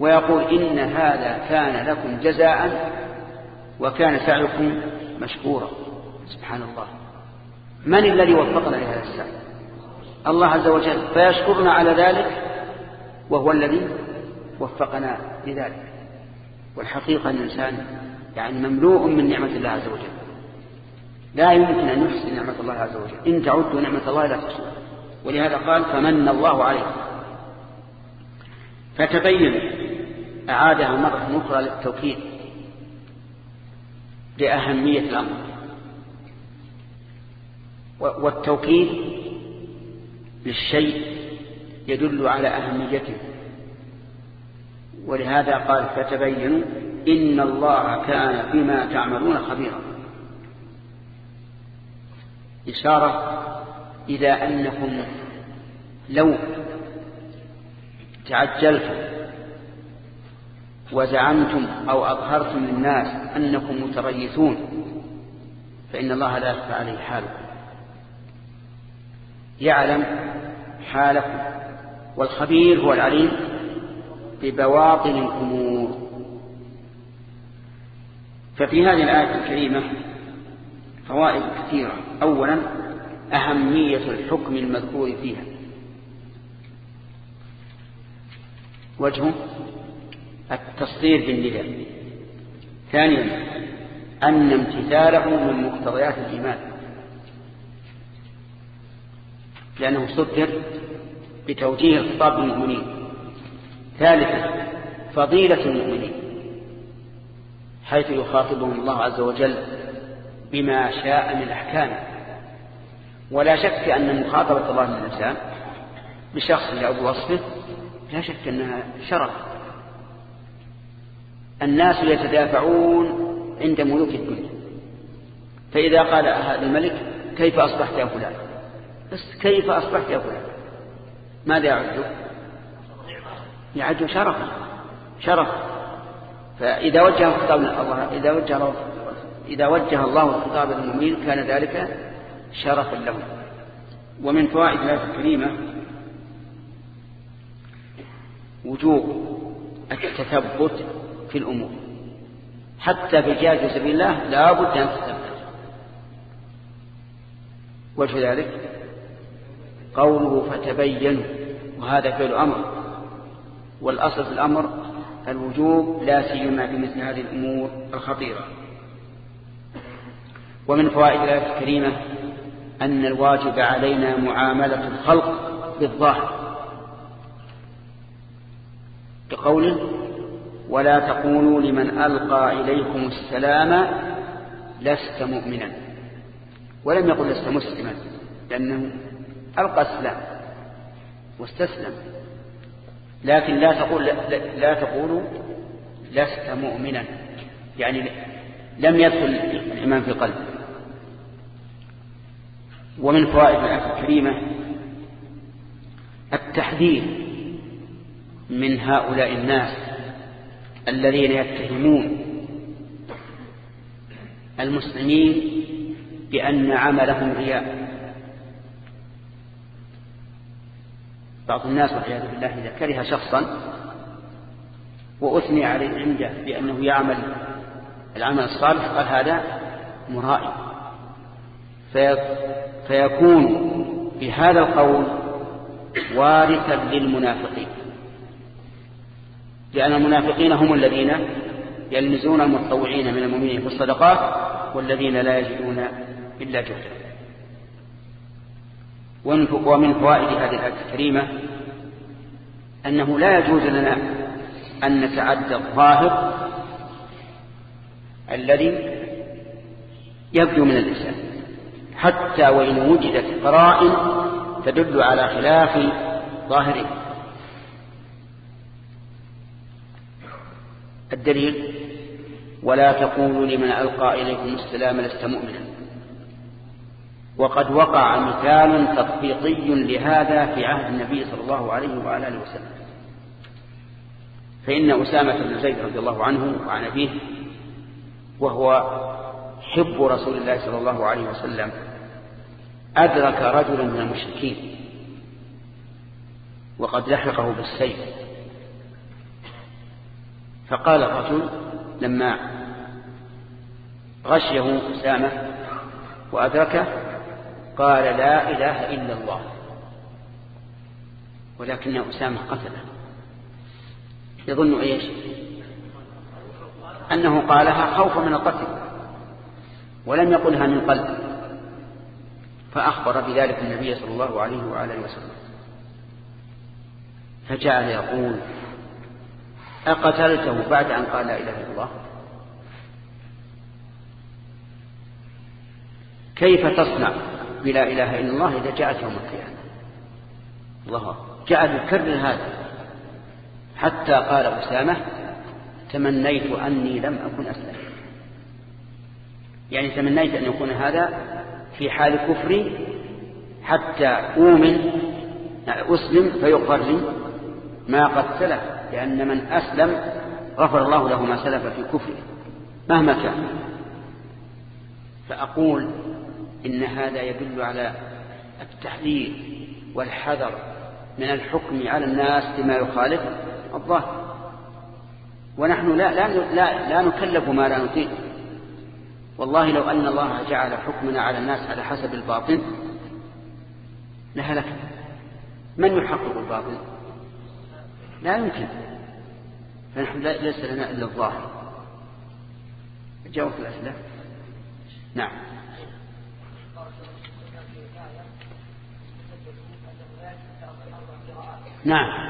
ويقول إن هذا كان لكم جزاء وكان سعيكم مشكورا. سبحان الله. من الذي وفقنا لهذا السعي؟ الله عز وجل. فيشكرنا على ذلك وهو الذي وفقنا لذلك. والحقيقة أن الإنسان يعني مملوء من نعمة الله عز وجل. لا يمكن أن يحسن نعمة الله عز وجل. إن تعدوا نعمة الله لا تحصوها ولهذا قال فمن الله عليه فتبين أعادها مرة أخرى للتوكيد لأهمية الأمر. والتوكيد للشيء يدل على أهميته. ولهذا قال فتبينوا إن الله كان بما تعملون خبيرا. إشارة إلى أنكم لو تعجلتم وزعمتم أو أظهرتم للناس أنكم متريثون فإن الله لا يخفى عليه حالكم. يعلم حالكم والخبير هو العليم ببواطن الأمور. ففي هذه الآية الكريمة فوائد كثيرة. أولا أهمية الحكم المذكور فيها. وجهه التصدير بالنداء. ثانيا أن امتثاله من مقتضيات الإيمان. لأنه صدر بتوجيه الخطاب للمؤمنين. ثالثا فضيلة المؤمنين حيث يخاطبهم الله عز وجل بما شاء من أحكامه ولا شك أن مخاطبة الله للإنسان بشخص أو بوصفه لا شك أنها شرف. الناس يتدافعون عند ملوك الدنيا. فإذا قال هذا الملك كيف أصبحت يا فلان؟ بس كيف أصبحت يا فلان؟ ماذا يعد؟ يعد شرفا شرف فإذا وجه الخطاب الله إذا وجه إذا وجه الله الخطاب للمؤمنين كان ذلك شرفا لهم. ومن فوائد الآية الكريمة وجوب التثبت في الأمور. حتى في جهاد سبيل الله لا بد أن تثبت وجه ذلك؟ قوله فتبينوا وهذا فعل أمر. والأصل في الأمر الوجوب لا سيما في مثل هذه الأمور الخطيرة. ومن فوائد الآية الكريمة أن الواجب علينا معاملة الخلق بالظاهر. بقوله ولا تقولوا لمن ألقى إليكم السلام لست مؤمنا. ولم يقل لست مسلما لأنه ألقى السلام واستسلم. لكن لا تقول لا, تقولوا لست مؤمنا. يعني لم يدخل الإيمان في قلبه ومن فوائد الآية الكريمة التحذير من هؤلاء الناس الذين يتهمون المسلمين بأن عملهم رياء. بعض الناس والعياذ بالله إذا كره شخصا وأثني عليه عنده بأنه يعمل العمل الصالح قال هذا مرائي. فيكون بهذا القول وارثا للمنافقين. لأن المنافقين هم الذين يلمزون المتطوعين من المؤمنين في الصدقات والذين لا يجدون إلا جهدا. ومن فوائد هذه الآية الكريمة أنه لا يجوز لنا أن نتعدى الظاهر الذي يبدو من الإنسان. حتى وإن وجدت قرائن تدل على خلاف ظاهره الدليل ولا تقولوا لمن ألقى إليكم السلام لست مؤمنا. وقد وقع مثال تطبيقي لهذا في عهد النبي صلى الله عليه وعلى آله وسلم. فإن أسامة بن زيد رضي الله عنه وعن أبيه وهو حب رسول الله صلى الله عليه وسلم أدرك رجلا من المشركين وقد لحقه بالسيف. فقال الرجل لما غشيه أسامة وأدركه قال لا إله إلا الله ولكن أسامة قتله. يظن إيش؟ أنه قالها خوفا من القتل ولم يقلها من قلب فأخبر بذلك النبي صلى الله عليه وعلى وسلم. فجعل يقول أقتلته بعد أن قال لا إله إلا الله. كيف تصنع بلا إله إلا الله إذا جاءت يوم القيامة؟ الله جعل يكرر هذا. حتى قال أسامة تمنيت أني لم أكن أسلم. يعني تمنيت أن يكون هذا في حال كفري حتى أؤمن أسلم فيغفر لي ما قد سلف. لأن من أسلم غفر الله له ما سلف في كفره مهما كان. فأقول إن هذا يدل على التحذير والحذر من الحكم على الناس بما يخالف الظاهر. ونحن لا, لا, لا, لا نكلف ما لا نطيق. والله لو أن الله جعل حكمنا على الناس على حسب الباطن لهلك من يحقق الباطن؟ لا يمكن. فنحن ليس لنا إلا الظاهر. جاوبت الأسئلة. نعم. نعم.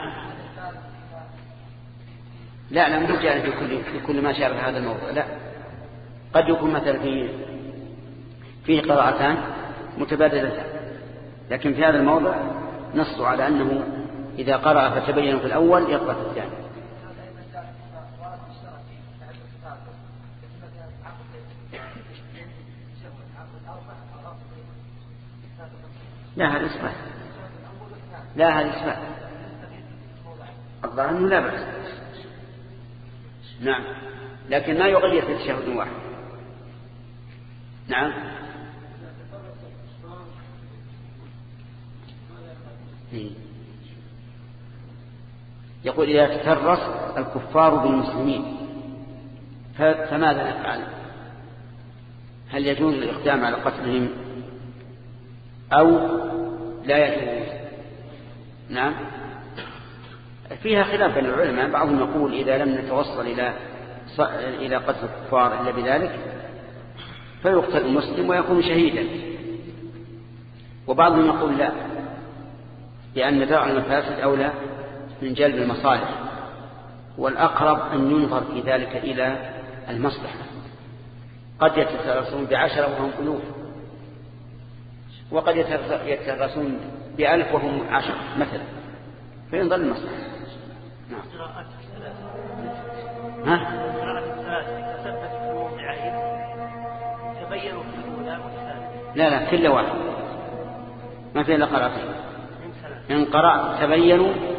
لا لا مو في كل في كل ما شابه هذا الموضوع. لا. قد يكون مثلا في فيه قراءتان متبادلتان. لكن في هذا الموضع نص على أنه إذا قرأ فتبين في الأول يقرأ في الثاني. لا هذا إثبات. لا هذا إثبات. الظاهر لا بأس. نعم. لكن ما يغير في تشهد واحد. نعم. يقول إذا تكرس الكفار بالمسلمين فماذا نفعل؟ هل يجوز الإقدام على قتلهم؟ أو لا يجوز؟ نعم. فيها خلاف بين العلماء بعضهم يقول إذا لم نتوصل إلى إلى قتل الكفار إلا بذلك فيقتل المسلم ويكون شهيدا. وبعضهم يقول لا لأن درع المفاسد أولى من جلب المصالح والأقرب أن ينظر في ذلك إلى المصلحة. قد يتسرسون بعشرة وهم ألوف وقد يتسرسون بألف وهم عشر مثلا فينظر المصلحة. نعم. ها؟ لا لا كل واحد. ما في إلا قراءتين. إن قرأت تبينوا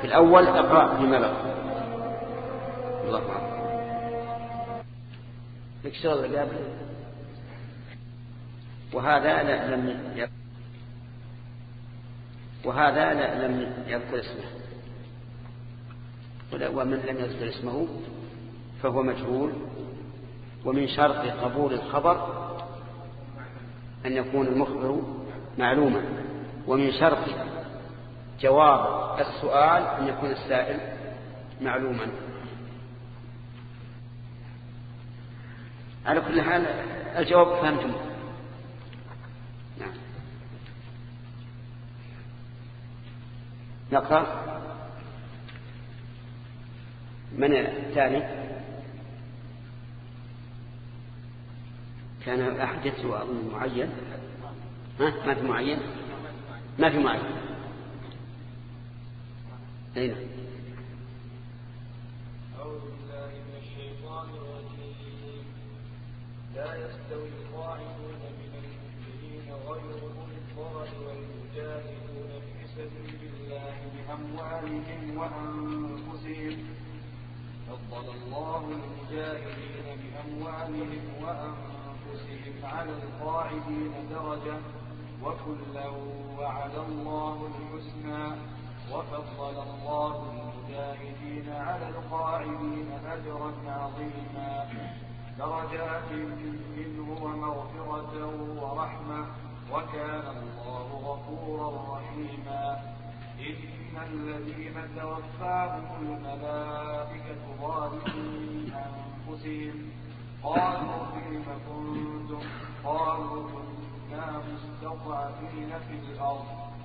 في الأول أقرأ فيما بقى الله أكبر شغل قبل وهذا لم وهذا لم يذكر اسمه. ومن لم يذكر اسمه فهو مجهول. ومن شرط قبول الخبر أن يكون المخبر معلوما. ومن شرط جواب السؤال أن يكون السائل معلوما. على كل حال الجواب فهمتم. نعم. نقرأ. من الثاني كان أحد أظن معين؟ ها؟ ما في معين؟ ما في معين. أين نعم. أعوذ بالله من الشيطان الرجيم. لا يستوي القاعدون من المؤمنين غير أولي الضرر والمجاهدون في سبيل الله بأموالهم وأنفسهم. فضل الله المجاهدين بأموالهم وأنفسهم على القاعدين درجة وكلا وعد الله الحسنى. وفضل الله المجاهدين على القاعدين أجرا عظيما. درجات منه ومغفرة ورحمة وكان الله غفورا رحيما. إن الذين توفاهم الملائكة ظالمي أنفسهم. قالوا فيم كنتم؟ قالوا كنا مستضعفين في الأرض.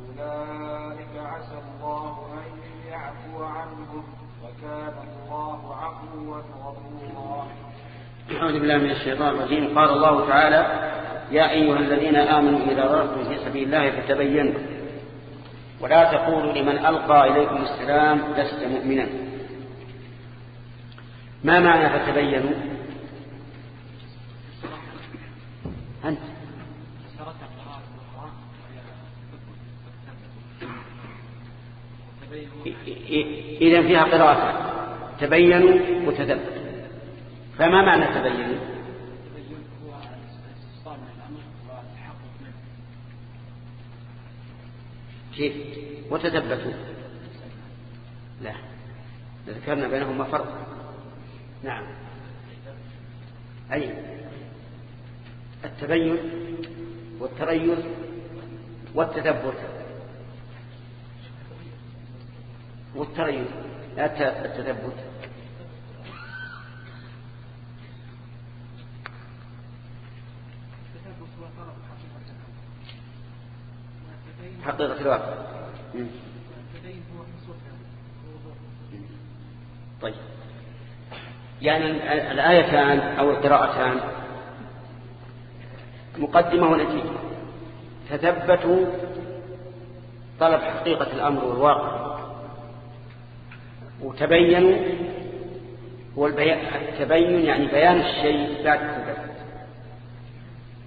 فأولئك عسى الله أن يعفو عنهم وكان الله عفوا غفورا. أعوذ بالله من الشيطان الرجيم. قال الله تعالى يا أيها الذين آمنوا إذا ضربتم في سبيل الله فتبينوا. ولا تقولوا لمن ألقى إليكم السلام لست مؤمنا. ما معنى فتبينوا؟ إذا فيها قراءة. تبينوا وتثبتوا فما معنى تبينوا؟ كيف؟ وتثبتوا لا. ذكرنا بينهما فرق. نعم. أي. التبين والتريث والتثبت والتريث لا التثبت. حقيقة الواقع. طيب. يعني الآيتان أو القراءتان مقدمة ونتيجة. تثبتوا طلب حقيقة الأمر والواقع. وتبينوا هو التبين يعني بيان الشيء بعد التثبت.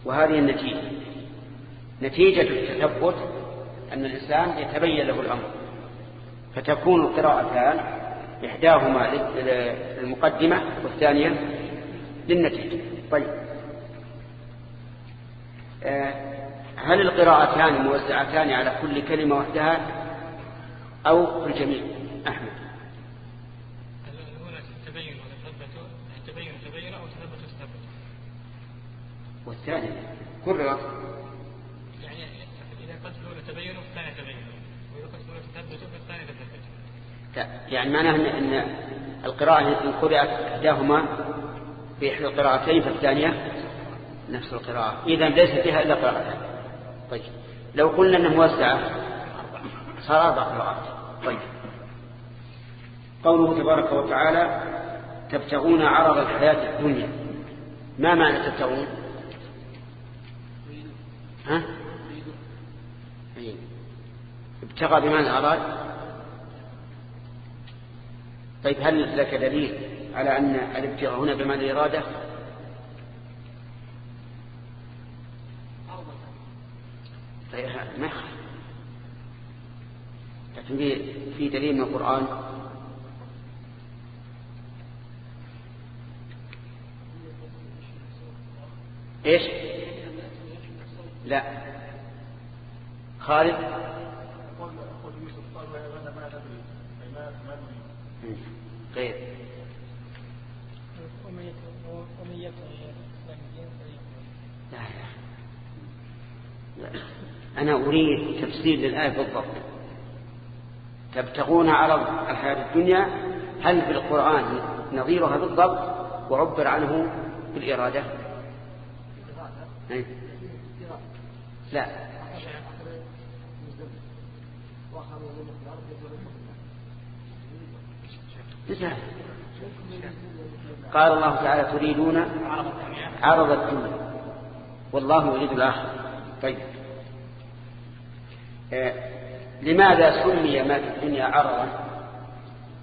وهذه النتيجة. نتيجة التثبت أن الإنسان يتبين له الأمر. فتكون القراءتان إحداهما للمقدمة والثانية للنتيجة. طيب. آه، هل القراءتان موزعتان على كل كلمة وحدها أو الجميع؟ أحمد التبين التبين تبين أو تثبت تثبت والثاني كرر. يعني إذا قد الأولى تبين والثانية تبين وإذا قد الأولى تثبت والثانية تثبت يعني معناه أن القراءة إن قرأت إحداهما بإحدى القراءتين فالثانية نفس القراءة. إذا ليس فيها إلا قراءتان. طيب. لو قلنا أنه موسعة صار أربع قراءات. طيب. قوله تبارك وتعالى تبتغون عرض الحياة الدنيا. ما معنى تبتغون؟ ها؟ أي. ابتغى بمعنى أراد؟ طيب هل لك دليل على أن الابتغاء هنا بمعنى الإرادة؟ طيب ما لكن في دليل من القرآن. إيش؟ لا. خالد؟ غير. لا لا. أنا أريد تفسير للآية بالضبط. تبتغون عرض الحياة الدنيا هل في القرآن نظيرها بالضبط؟ وعبر عنه بالإرادة. لا. قال الله تعالى تريدون عرض الدنيا والله يريد الآخر. طيب. آه لماذا سمي ما في الدنيا عرضا؟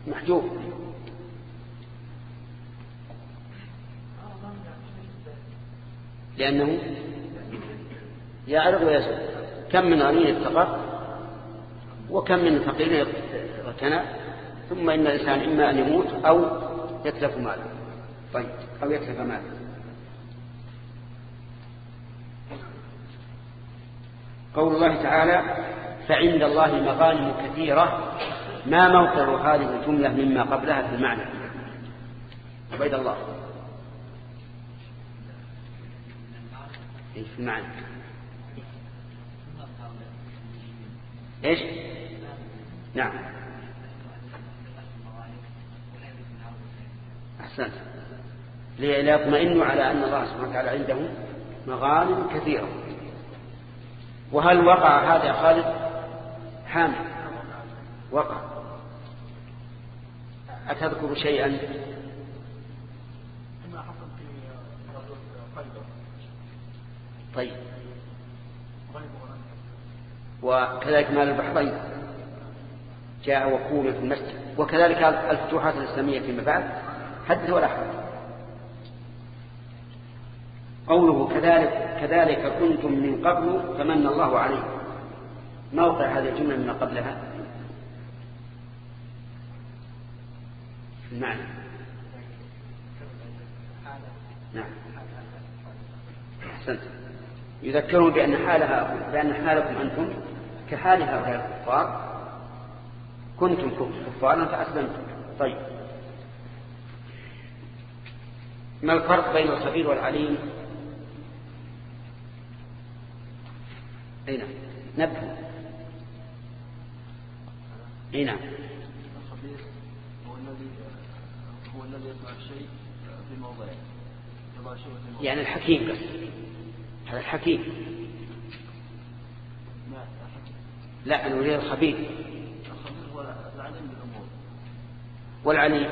محجوب. لأنه يعرض ويسر كم من غني افتقر وكم من فقير اغتنى ثم إن الإنسان إما أن يموت أو يتلف ماله. طيب أو يتلف ماله. قول الله تعالى فعند الله مغانم كثيرة ما موقع هذه الجملة مما قبلها في المعنى. عبيد الله. في المعنى؟ إيش؟ نعم. أحسنت. ليطمئنوا على أن الله سبحانه وتعالى عنده مغانم كثيرة. وهل وقع هذا خالد؟ حامد وقع. أتذكر شيئا؟ طيب. وكذلك مال البحرين. جاء وقوم في المسجد. وكذلك الفتوحات الإسلامية فيما بعد. حدث ولا حدث قوله كذلك كذلك كنتم من قبل فمن الله عليكم. موقع هذه الجملة من قبلها. المعنى. نعم. أحسنت. يذكرون بأن حالها بأن حالكم أنتم كحال هؤلاء الكفار. كنتم كفارا فأسلمتم طيب. ما الفرق بين الخبير والعليم؟ أي نعم. نبه. أي نعم. الخبير هو الذي هو الذي الشيء في موضعه. يعني الحكيم بس هذا الحكيم. لا أريد الخبير. والعليم.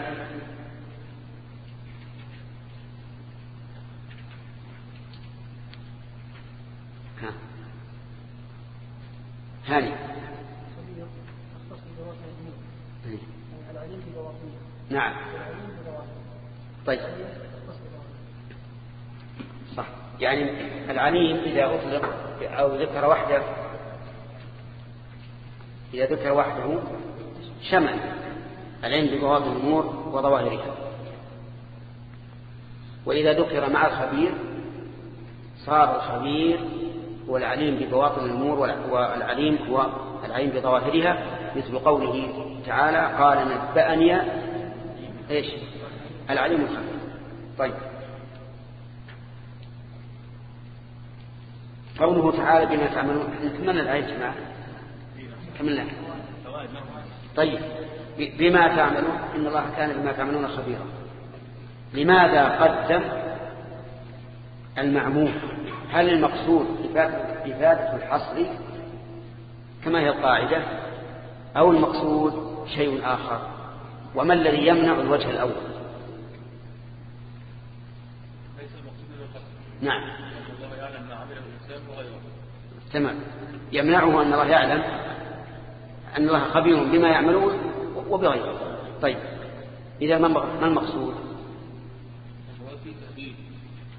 ها هاني نعم طيب صح العليم إذا أطلق أو ذكر وحده إذا ذكر وحده شمل العلم ببواطن الأمور وظواهرها. وإذا ذكر مع الخبير صار الخبير هو العليم ببواطن الأمور والعليم هو العليم بظواهرها مثل قوله تعالى قال نبأني إيش؟ العليم الخبير. طيب. قوله تعالى بما تعملون نكمل الآية جماعة؟ كملنا طيب بما تعملون إن الله كان بما تعملون خبيرا. لماذا قدم المعمول؟ هل المقصود إفادة الحصر كما هي القاعدة أو المقصود شيء آخر؟ وما الذي يمنع الوجه الأول؟ نعم. تمام. يمنعه أن الله يعلم أن الله خبير بما يعملون وبغيره. طيب إذا ما المقصود؟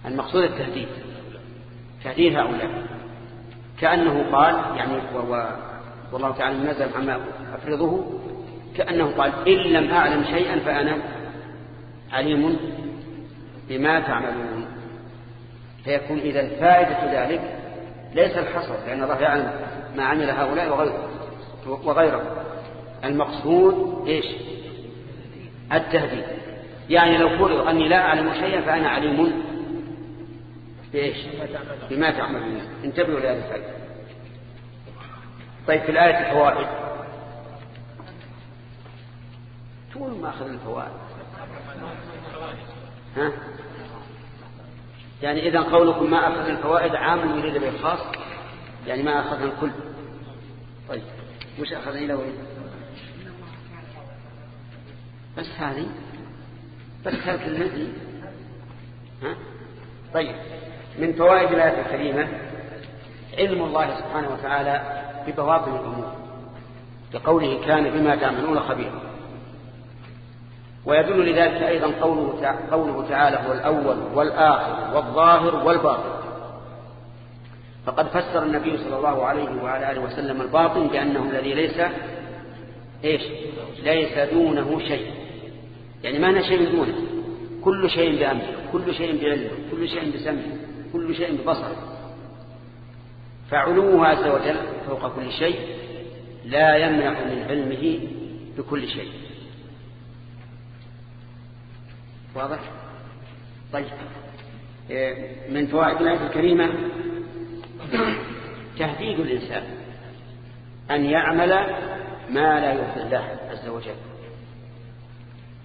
المقصود التهديد. تهديد هؤلاء. كأنه قال يعني و... والله تعالى نزل عما أفرضه كأنه قال إن لم أعلم شيئا فأنا عليم بما تعملون. فيكون إذا فائدة ذلك ليس الحصر لأن الله يعلم ما عمل هؤلاء وغيره وغيره المقصود إيش؟ التهديد. يعني لو فرض أني لا أعلم شيئا فأنا عليم بإيش؟ بما تعملون انتبهوا لهذه الفائدة طيب في الآية الفوائد. تقول ما أخذ الفوائد. ها؟ يعني إذا قولكم ما أخذ الفوائد عام يريد به الخاص يعني ما أخذ الكل. طيب وش أخذ إلى وين بس هذه بس هذه الذي ها؟ طيب من فوائد الآية الكريمة علم الله سبحانه وتعالى ببواطن الأمور بقوله كان بما تعملون خبيرا. ويدل لذلك أيضا قوله قوله تعالى هو الأول والآخر والظاهر والباطن. فقد فسر النبي صلى الله عليه وعلى آله وسلم الباطن بأنه الذي ليس إيش؟ ليس دونه شيء. يعني ما شيء دونه. كل شيء بأمره كل شيء بعلمه كل شيء بسمعه كل شيء ببصره فعلوه عز وجل فوق كل شيء لا يمنع من علمه بكل شيء. واضح؟ طيب. إيه، من فوائد الآية الكريمة تهديد الإنسان أن يعمل ما لا يرضي الله عز وجل.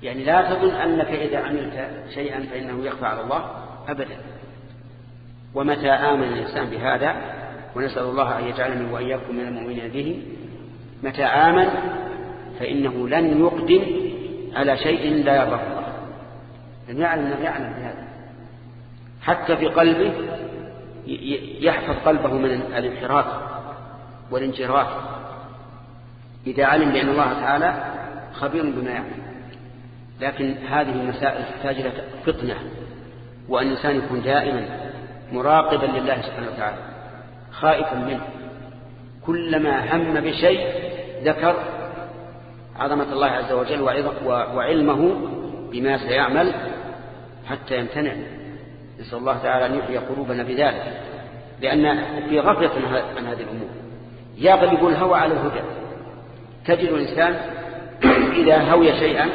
يعني لا تظن أنك إذا عملت شيئا فإنه يخفى على الله أبدا. ومتى آمن الإنسان بهذا؟ ونسأل الله أن يجعلني وإياكم من المؤمنين به. متى آمن؟ فإنه لن يقدم على شيء لا يرضى الله لم يعلم يعلم بهذا حتى في قلبه يحفظ قلبه من الانحراف والانجراف. إذا علم بأن الله تعالى خبير بما يعمل. لكن هذه المسائل تحتاج إلى فطنة وأن الإنسان يكون دائما مراقبا لله سبحانه وتعالى خائفا منه. كلما هم بشيء ذكر عظمة الله عز وجل وعلمه بما سيعمل حتى يمتنع. نسأل الله تعالى أن يحيي قلوبنا بذلك لأن في غفلة عن هذه الأمور. يغلب الهوى على الهدى. تجد الإنسان إذا هوي شيئا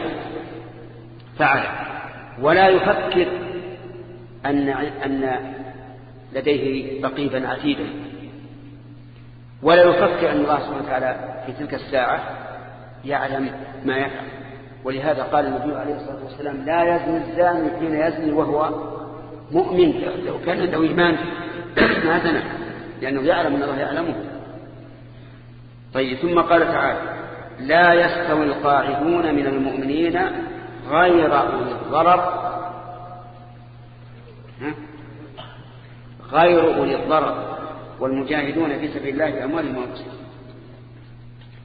فعل. ولا يفكر أن أن لديه رقيبا عتيدا. ولا يفكر أن الله سبحانه وتعالى في تلك الساعة يعلم ما يفعل. ولهذا قال النبي عليه الصلاة والسلام لا يزني الزاني حين يزني وهو مؤمن. لو كان عنده إيمان. ما زنى. لأنه يعلم أن الله يعلمه. طيب ثم قال تعالى لا يستوي القاعدون من المؤمنين غير أولي الضرر. غير أولي الضرر والمجاهدون في سبيل الله بأموالهم وأنفسهم.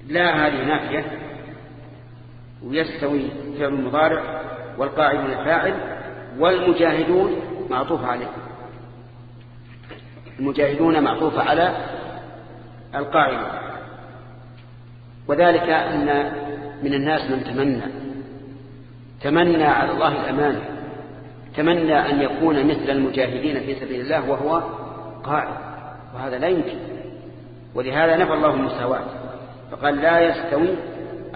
لا هذه نافية. ويستوي فعل المضارع والقاعدون فاعل والمجاهدون معطوف عليه. المجاهدون معطوف على القاعدة. وذلك أن من الناس من تمنى تمنى على الله الأمان تمنى أن يكون مثل المجاهدين في سبيل الله وهو قاعد وهذا لا يمكن. ولهذا نفى الله المساواة فقال لا يستوي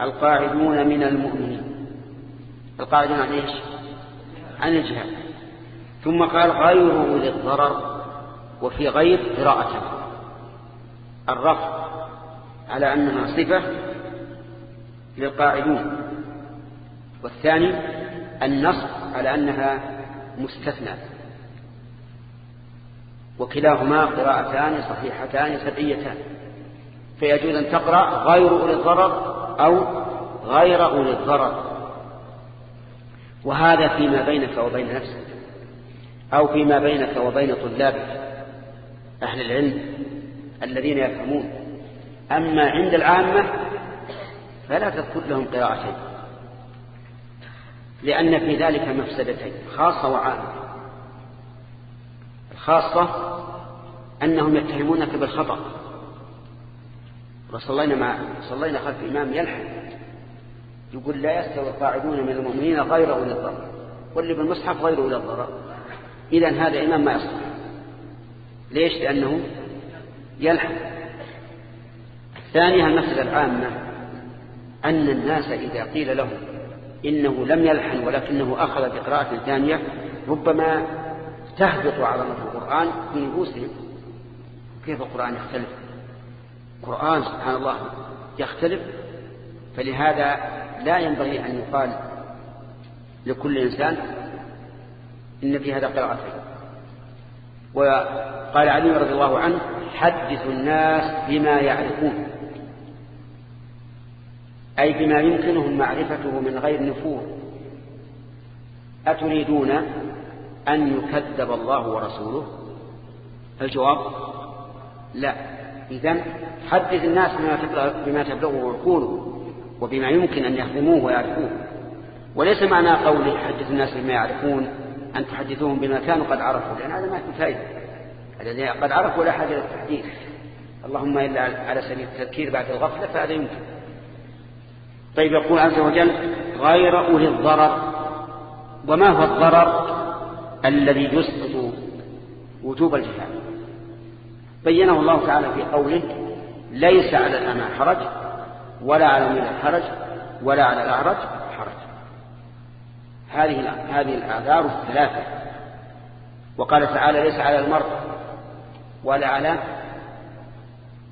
القاعدون من المؤمنين. القاعدون عن إيش؟ عن الجهاد. ثم قال غير أولي الضرر وفي غير قراءة الرفع على أنها صفة للقاعدون. والثاني النصب على أنها مستثنى. وكلاهما قراءتان صحيحتان سبعيتان فيجوز أن تقرأ غير أولي الضرر أو غير أولي الضرر. وهذا فيما بينك وبين نفسك أو فيما بينك وبين طلابك أهل العلم الذين يفهمون. أما عند العامة فلا تذكر لهم قراءتين لأن في ذلك مفسدتين خاصة وعامة. الخاصة أنهم يتهمونك بالخطأ. وصلينا مع صلينا خلف إمام يلحن. يقول لا يستوي القاعدون من المؤمنين غير أولي الضرر. واللي بالمصحف غير أولي الضرر. إذا هذا إمام ما يصلح. ليش؟ لأنه يلحن. الثانية المسألة العامة. أن الناس إذا قيل لهم إنه لم يلحن ولكنه أخذ بقراءة ثانية ربما تهبط عظمة القرآن في نفوسهم كيف القرآن يختلف؟ القرآن سبحان الله يختلف فلهذا لا ينبغي أن يقال لكل إنسان إن في هذا قراءتين وقال علي رضي الله عنه حدث الناس بما يعرفون. أي بما يمكنهم معرفته من غير نفور. أتريدون أن يكذب الله ورسوله؟ الجواب لا. إذن حدث الناس بما تبلغه عقوله وبما يمكن أن يهضموه ويعرفوه. وليس معنى قولي حدث الناس بما يعرفون أن تحدثوهم بما كانوا قد عرفوا لأن هذا ما في فائدة الذين قد عرفوا لا حاجة للتحديث. اللهم إلا على سبيل التذكير بعد الغفلة فهذا يمكن. طيب يقول عز وجل غير أولي الضرر. وما هو الضرر؟ الذي يسقط وجوب الجهاد. بينه الله تعالى في قوله ليس على الأمى حرج ولا على المرأة حرج ولا على الأعرج حرج. هذه هذه الآثار الثلاثة. وقال تعالى ليس على المرأة ولا على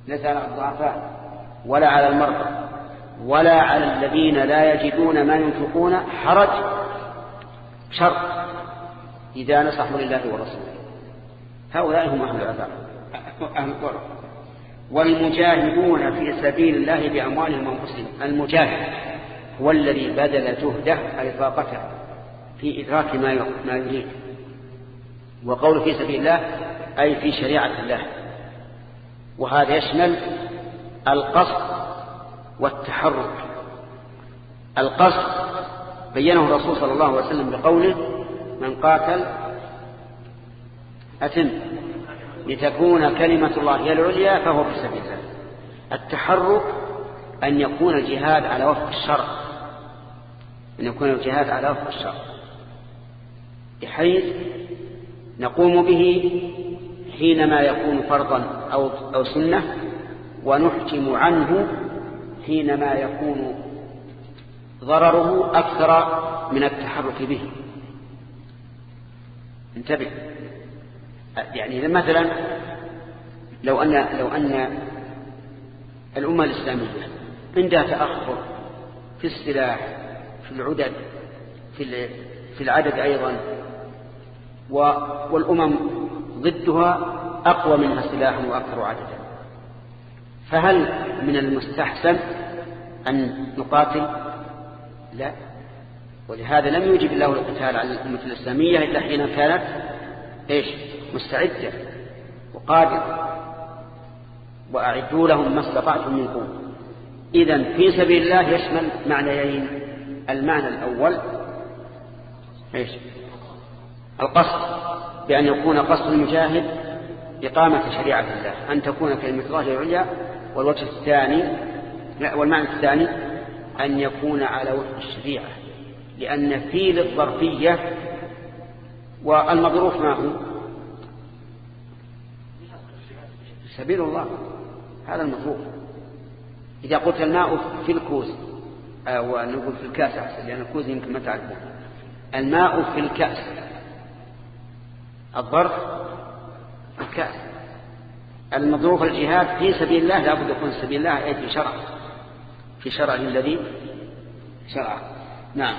ليس على الضعفاء ولا على المرأة ولا على الذين لا يجدون ما ينفقون حرج. شرط. إذا نصحوا لله ورسوله. هؤلاء هم أهل العذاب. أهل الضرر والمجاهدون في سبيل الله بأموالهم وأنفسهم المجاهد هو الذي بذل جهده أي طاقته في إدراك ما ما يريد. وقول في سبيل الله أي في شريعة الله. وهذا يشمل القصد والتحرك. القصد بينه الرسول صلى الله عليه وسلم بقوله من قاتل أتم. لتكون كلمة الله هي العليا فهو في سبيل الله التحرك أن يكون الجهاد على وفق الشرع. أن يكون الجهاد على وفق الشرع. بحيث نقوم به حينما يكون فرضا أو, أو سنة ونحكم عنه حينما يكون ضرره أكثر من التحرك به. انتبه. يعني مثلا لو أن لو أن الأمة الإسلامية عندها تأخر في السلاح في العدد في في العدد أيضا والأمم ضدها أقوى منها سلاحا وأكثر عددا. فهل من المستحسن أن نقاتل؟ لا. ولهذا لم يوجب الله القتال على الأمة الإسلامية إلا حين كانت إيش؟ مستعدة وقادرة وأعدوا لهم ما استطعتم من قوة. إذا في سبيل الله يشمل معنيين. المعنى الأول إيش؟ القصد بأن يكون قصد المجاهد إقامة شريعة الله أن تكون كلمة الله العليا. والوجه الثاني والمعنى الثاني أن يكون على وفق الشريعة لأن في للظرفية والمظروف ما هو؟ سبيل الله. هذا المظروف إذا قلت الماء في الكوز أو نقول في الكأس أحسن لأن الكوز يمكن ما تعرفون الماء في الكأس. الظرف الكأس. المظروف الجهاد في سبيل الله لا بد يكون سبيل الله أي في شرع. في شرعه الذي شرع. نعم.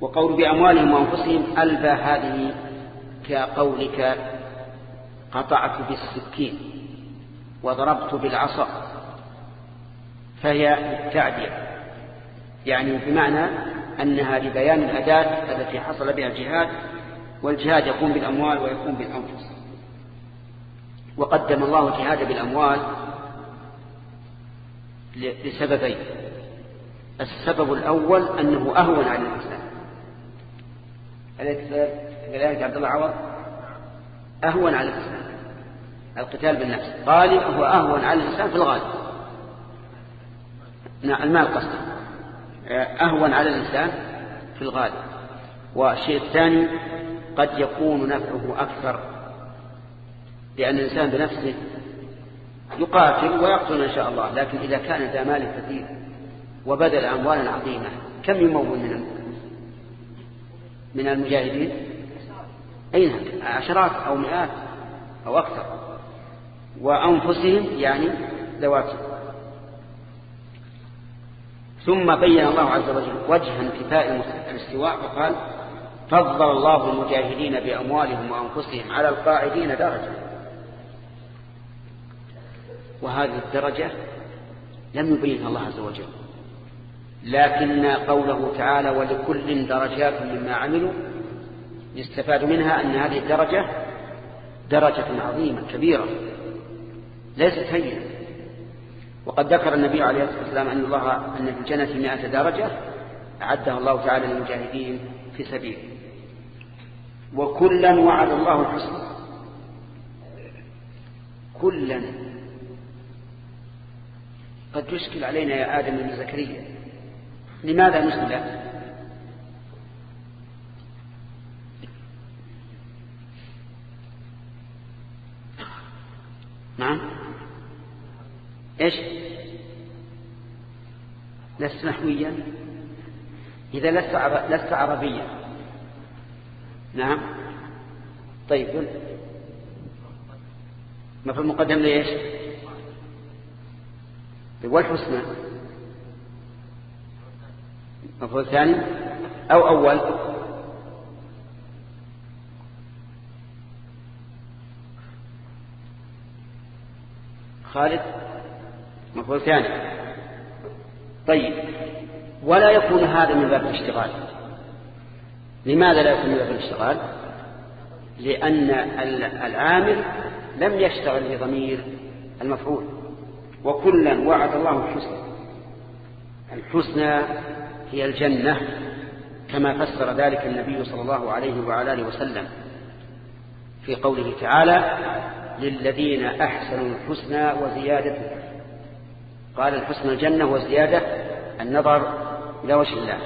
وقول بأموالهم وأنفسهم ألبى هذه كقولك قطعت بالسكين. وضربت بالعصا فهي التعدية يعني بمعنى أنها لبيان الأداة التي حصل بها الجهاد والجهاد يكون بالأموال ويكون بالأنفس. وقدم الله الجهاد بالأموال لسببين. السبب الأول أنه أهون على الإنسان كذلك عبد الله عوض؟ أهون على الإنسان القتال بالنفس. غالب هو أهون على الإنسان في الغالب. نعم المال قصد أهون على الإنسان في الغالب. والشيء الثاني قد يكون نفعه أكثر. لأن الإنسان بنفسه يقاتل ويقتل إن شاء الله. لكن إذا كان ذا مال كثير وبذل أموالا عظيمة كم يمول من من المجاهدين؟ أين؟ عشرات أو مئات أو أكثر. وأنفسهم يعني ذوات ثم بين الله عز وجل وجه انتفاء الاستواء وقال فضل الله المجاهدين بأموالهم وأنفسهم على القاعدين درجة. وهذه الدرجة لم يبينها الله عز وجل لكن قوله تعالى ولكل درجات مما عملوا يستفاد منها أن هذه الدرجة درجة عظيمة كبيرة. ليست هينة وقد ذكر النبي عليه الصلاة والسلام أن الله أن في الجنة مئة درجة أعدها الله تعالى للمجاهدين في سبيله وكلا وعد الله الحسنى. كلا. قد تشكل علينا يا آدم بن زكريا. لماذا نسأل نعم؟ إيش؟ لست نحويا؟ إذا لست لست عربيا. نعم. طيب ما في المقدم ليش والحسنى. مفعول ثاني؟ أو أول. خالد. مفعول ثاني. طيب ولا يكون هذا من باب الاشتغال. لماذا لا يكون من باب الاشتغال؟ لأن العامل لم يشتغل بضمير المفعول. وكلا وعد الله الحسنى. الحسنى هي الجنة كما فسر ذلك النبي صلى الله عليه وعلى آله وسلم في قوله تعالى للذين أحسنوا الحسنى وزيادة قال الحسنى الجنة وزيادة النظر إلى وجه الله.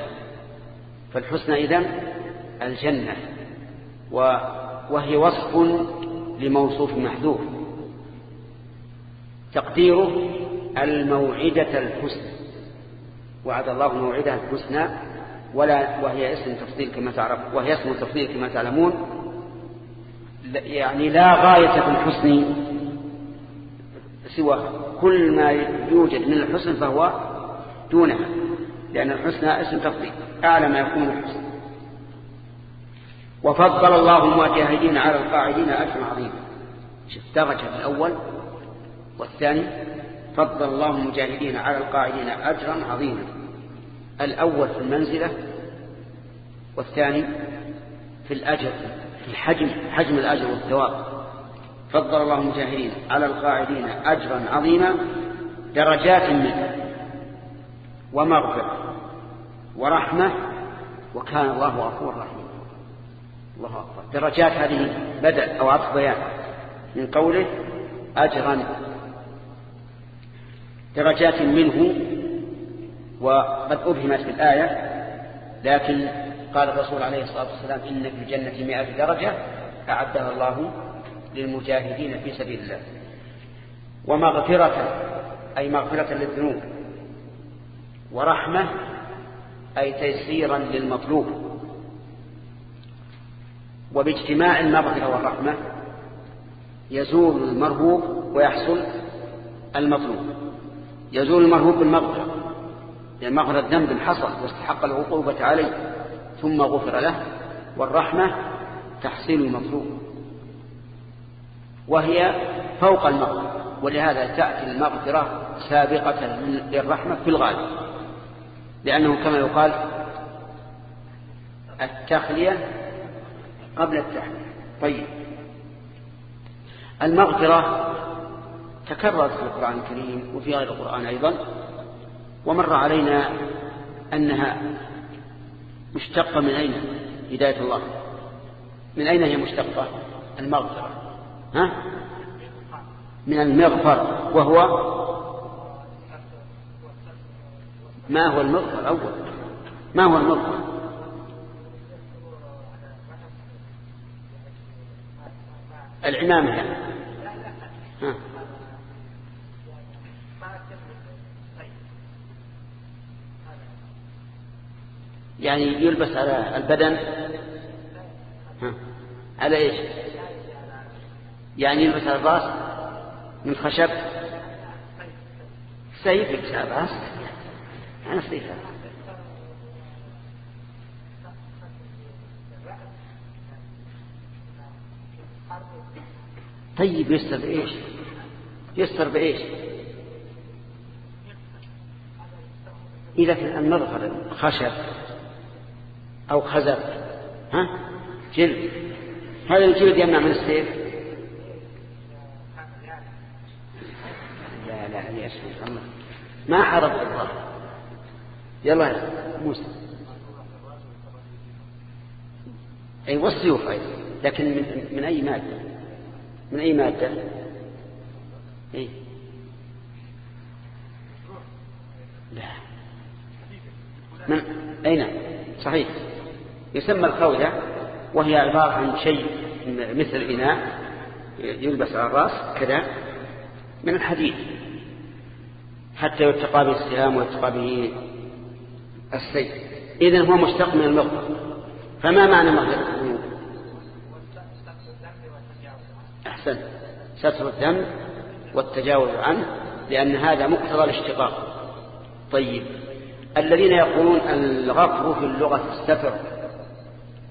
فالحسنى إذن الجنة وهي وصف لموصوف محذوف. تقديره الموعدة الحسنى وعد الله موعدة الحسنى ولا وهي اسم تفضيل كما تعرف وهي اسم تفضيل كما تعلمون. يعني لا غاية في الحسن سوى كل ما يوجد من الحسن فهو دونها لأن الحسنى اسم تفضيل أعلى ما يكون الحسن. وفضل الله المجاهدين على القاعدين أجر عظيما شوف درجة الأول والثاني فضل الله المجاهدين على القاعدين أجرا عظيما. الأول في المنزلة والثاني في الأجر في الحجم حجم الأجر والثواب. فضل الله المجاهدين على القاعدين أجرا عظيما درجات منه ومغفرة ورحمة وكان الله غفورا رحيما الله أكبر. درجات هذه بدأ أو عطف بيان من قوله أجرا. درجات منه وقد أبهمت في الآية لكن قال الرسول عليه الصلاة والسلام إن في الجنة مئة درجة أعدها الله للمجاهدين في سبيل الله. ومغفرة أي مغفرة للذنوب. ورحمة أي تيسيرا للمطلوب. وباجتماع المغفرة والرحمة يزول المرهوب ويحصل المطلوب. يزول المرهوب بالمغفرة لأن مغفرة ذنب حصل واستحق العقوبة عليه ثم غفر له والرحمة تحصيل المطلوب. وهي فوق المغفرة. ولهذا تأتي المغفرة سابقة للرحمة في الغالب. لأنه كما يقال التخلية قبل التحلية. طيب. المغفرة تكررت في القرآن الكريم وفي غير القرآن أيضا. ومر علينا أنها مشتقة من أين؟ هداية الله. من أين هي مشتقة؟ المغفرة. ها؟ من المغفر وهو ما هو المغفر أول ما هو المغفر العمامة يعني. ها. يعني يلبس على البدن ها. على إيش يعني يلبس الراس من خشب. سيف يلبس الراس أنا سيف طيب يستر بإيش؟ يستر بإيش؟ إذا كان المظهر خشب أو خزف ها؟ جلد. هذا الجلد يمنع من السيف لا لا يا شيخ الله ما حرب الله. يلا يا موسى. أي والسيوف أيضا لكن من, من أي مادة؟ من أي مادة؟ أي لا. من أين صحيح. يسمى الخوذة وهي عبارة عن شيء مثل إناء يلبس على الرأس كذا من الحديد. حتى يتقى به السهام ويتقى به السيف. إذن هو مشتق من المغفر فما معنى مغفرة الذنوب أحسن. ستر الذنب والتجاوز عنه لأن هذا مقتضى الاشتقاق. طيب. الذين يقولون الغفر في اللغة الستر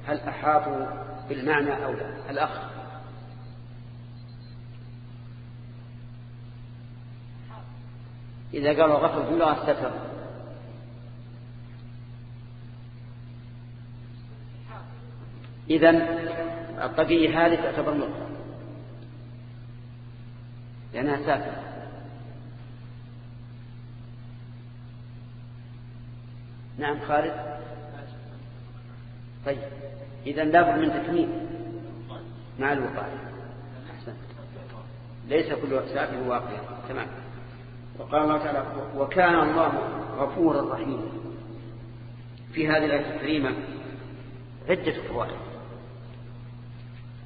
هل أحاطوا بالمعنى أو لا؟ الأخ. إذا قالوا غفر في اللغة الستر إذا الطبيعي هذه تعتبر مغفر لأنها سافرة نعم خالد؟ طيب. إذا لابد من تكميل. مع الوقاية. أحسن ليس كل سافر واقع. تمام. وقال الله تعالى وكان الله غفورا رحيما. في هذه الآية الكريمة عدة فوائد.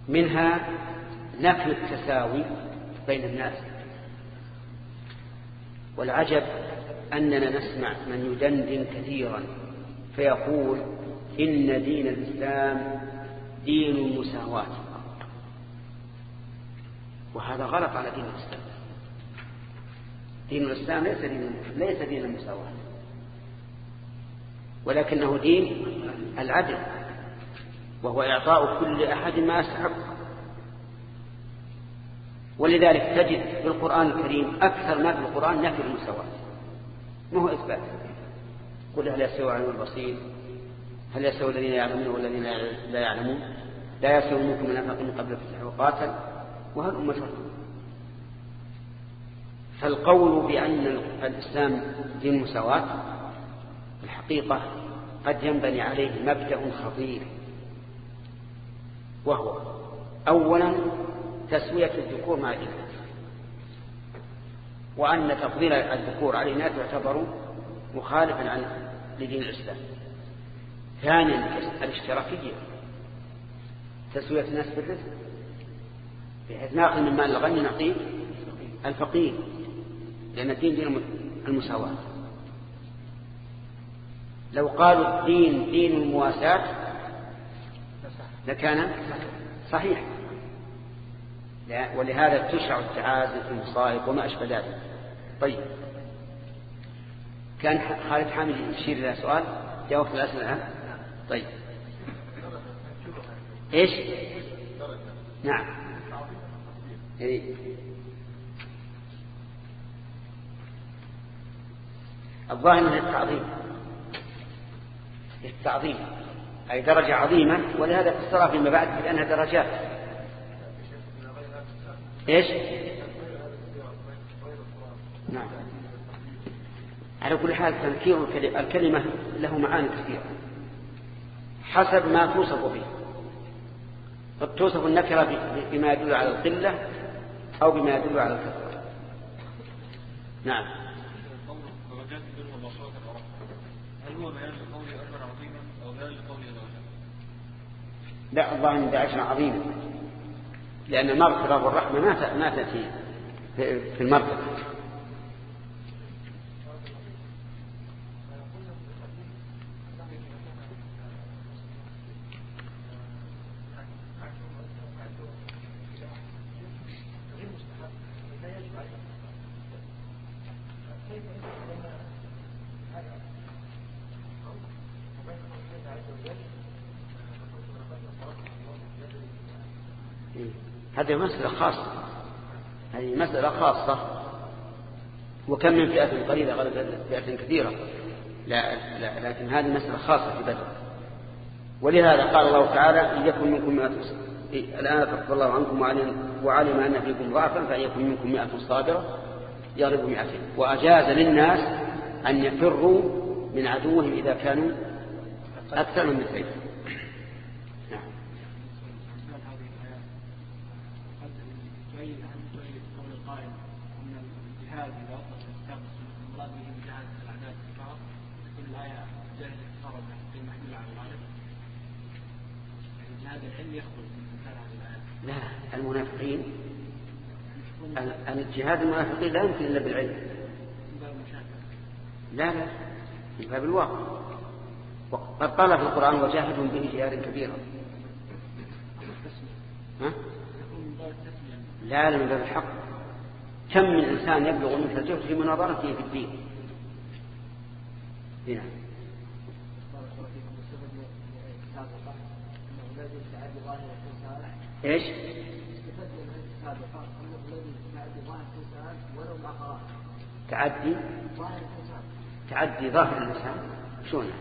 منها نفي التساوي بين الناس. والعجب أننا نسمع من يدندن كثيرا فيقول إن دين الإسلام دين المساواة وهذا غلط على دين الإسلام. دين الإسلام ليس دين, ليس دين المساواة. ولكنه دين العدل وهو إعطاء كل أحد ما يستحق ولذلك تجد في القرآن الكريم أكثر ما في القرآن نفي المساواة. ما هو إثبات؟ قل هل يستوي علم البصير؟ هل يستوي الذين يعلمون والذين لا يعلمون؟ لا يستوي منكم من أنفق من قبل الفتح وقاتل وهل أمة فالقول بأن الإسلام دين مساواة الحقيقة قد ينبني عليه مبدأ خطير وهو أولا تسوية الذكور مع الإناث وأن تفضيل الذكور على الإناث يعتبر مخالفا عن لدين الإسلام. ثانيا الاشتراكية تسوية الناس بالرزق بحيث ناخذ من مال الغني نعطيه الفقير. لأن الدين دين المساواة. لو قالوا الدين دين المواساة لكان صحيح. ولهذا تشع التعازي في المصائب وما أشبه ذلك. طيب. كان خالد حامد يشير إلى سؤال؟ جاوبت الأسئلة الآن؟ طيب. إيش؟ نعم. إيه. الظاهر أنه للتعظيم للتعظيم أي درجة عظيمة ولهذا فسرها فيما بعد بأنها درجات. إيش؟ نعم. على كل حال تنكير الكلمة له معاني كثيرة. حسب ما توصف به. قد توصف النكرة بما يدل على القلة أو بما يدل على الكثرة نعم هل هو بيان لقول أجر عظيما أو بيان لقول درجة؟ لا الله عند أجر عظيما لأن المغفرة والرحمة ما تأتي في المرتبة هذه مسألة خاصة هذه مسألة خاصة وكم من فئة قليلة غلبت فئة كثيرة. لا, لا لكن هذه مسألة خاصة في بدر. ولهذا قال الله تعالى إن يكن منكم مئة الآن كفر الله عنكم وعلم أن فيكم ضعفا فإن يكن منكم مئة صابرة يغلب مئتين. وأجاز للناس أن يفروا من عدوهم إذا كانوا أكثر من مئتين. الجهاد المنافقين لا يمكن إلا بالعلم. لا لا من باب الواقع. وقد قال في القرآن وجاهدهم به جهادا كبيرا ها؟ لا لا من باب الحق. كم من إنسان يبلغ مثل الجهد في مناظرته في الدين؟ هنا. إيش؟ تعدي تعدي ظاهر الإنسان شلون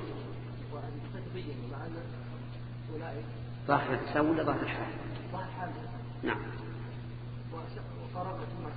ظاهر الإنسان ولا ظاهر الحال؟ نعم. وفرقت ما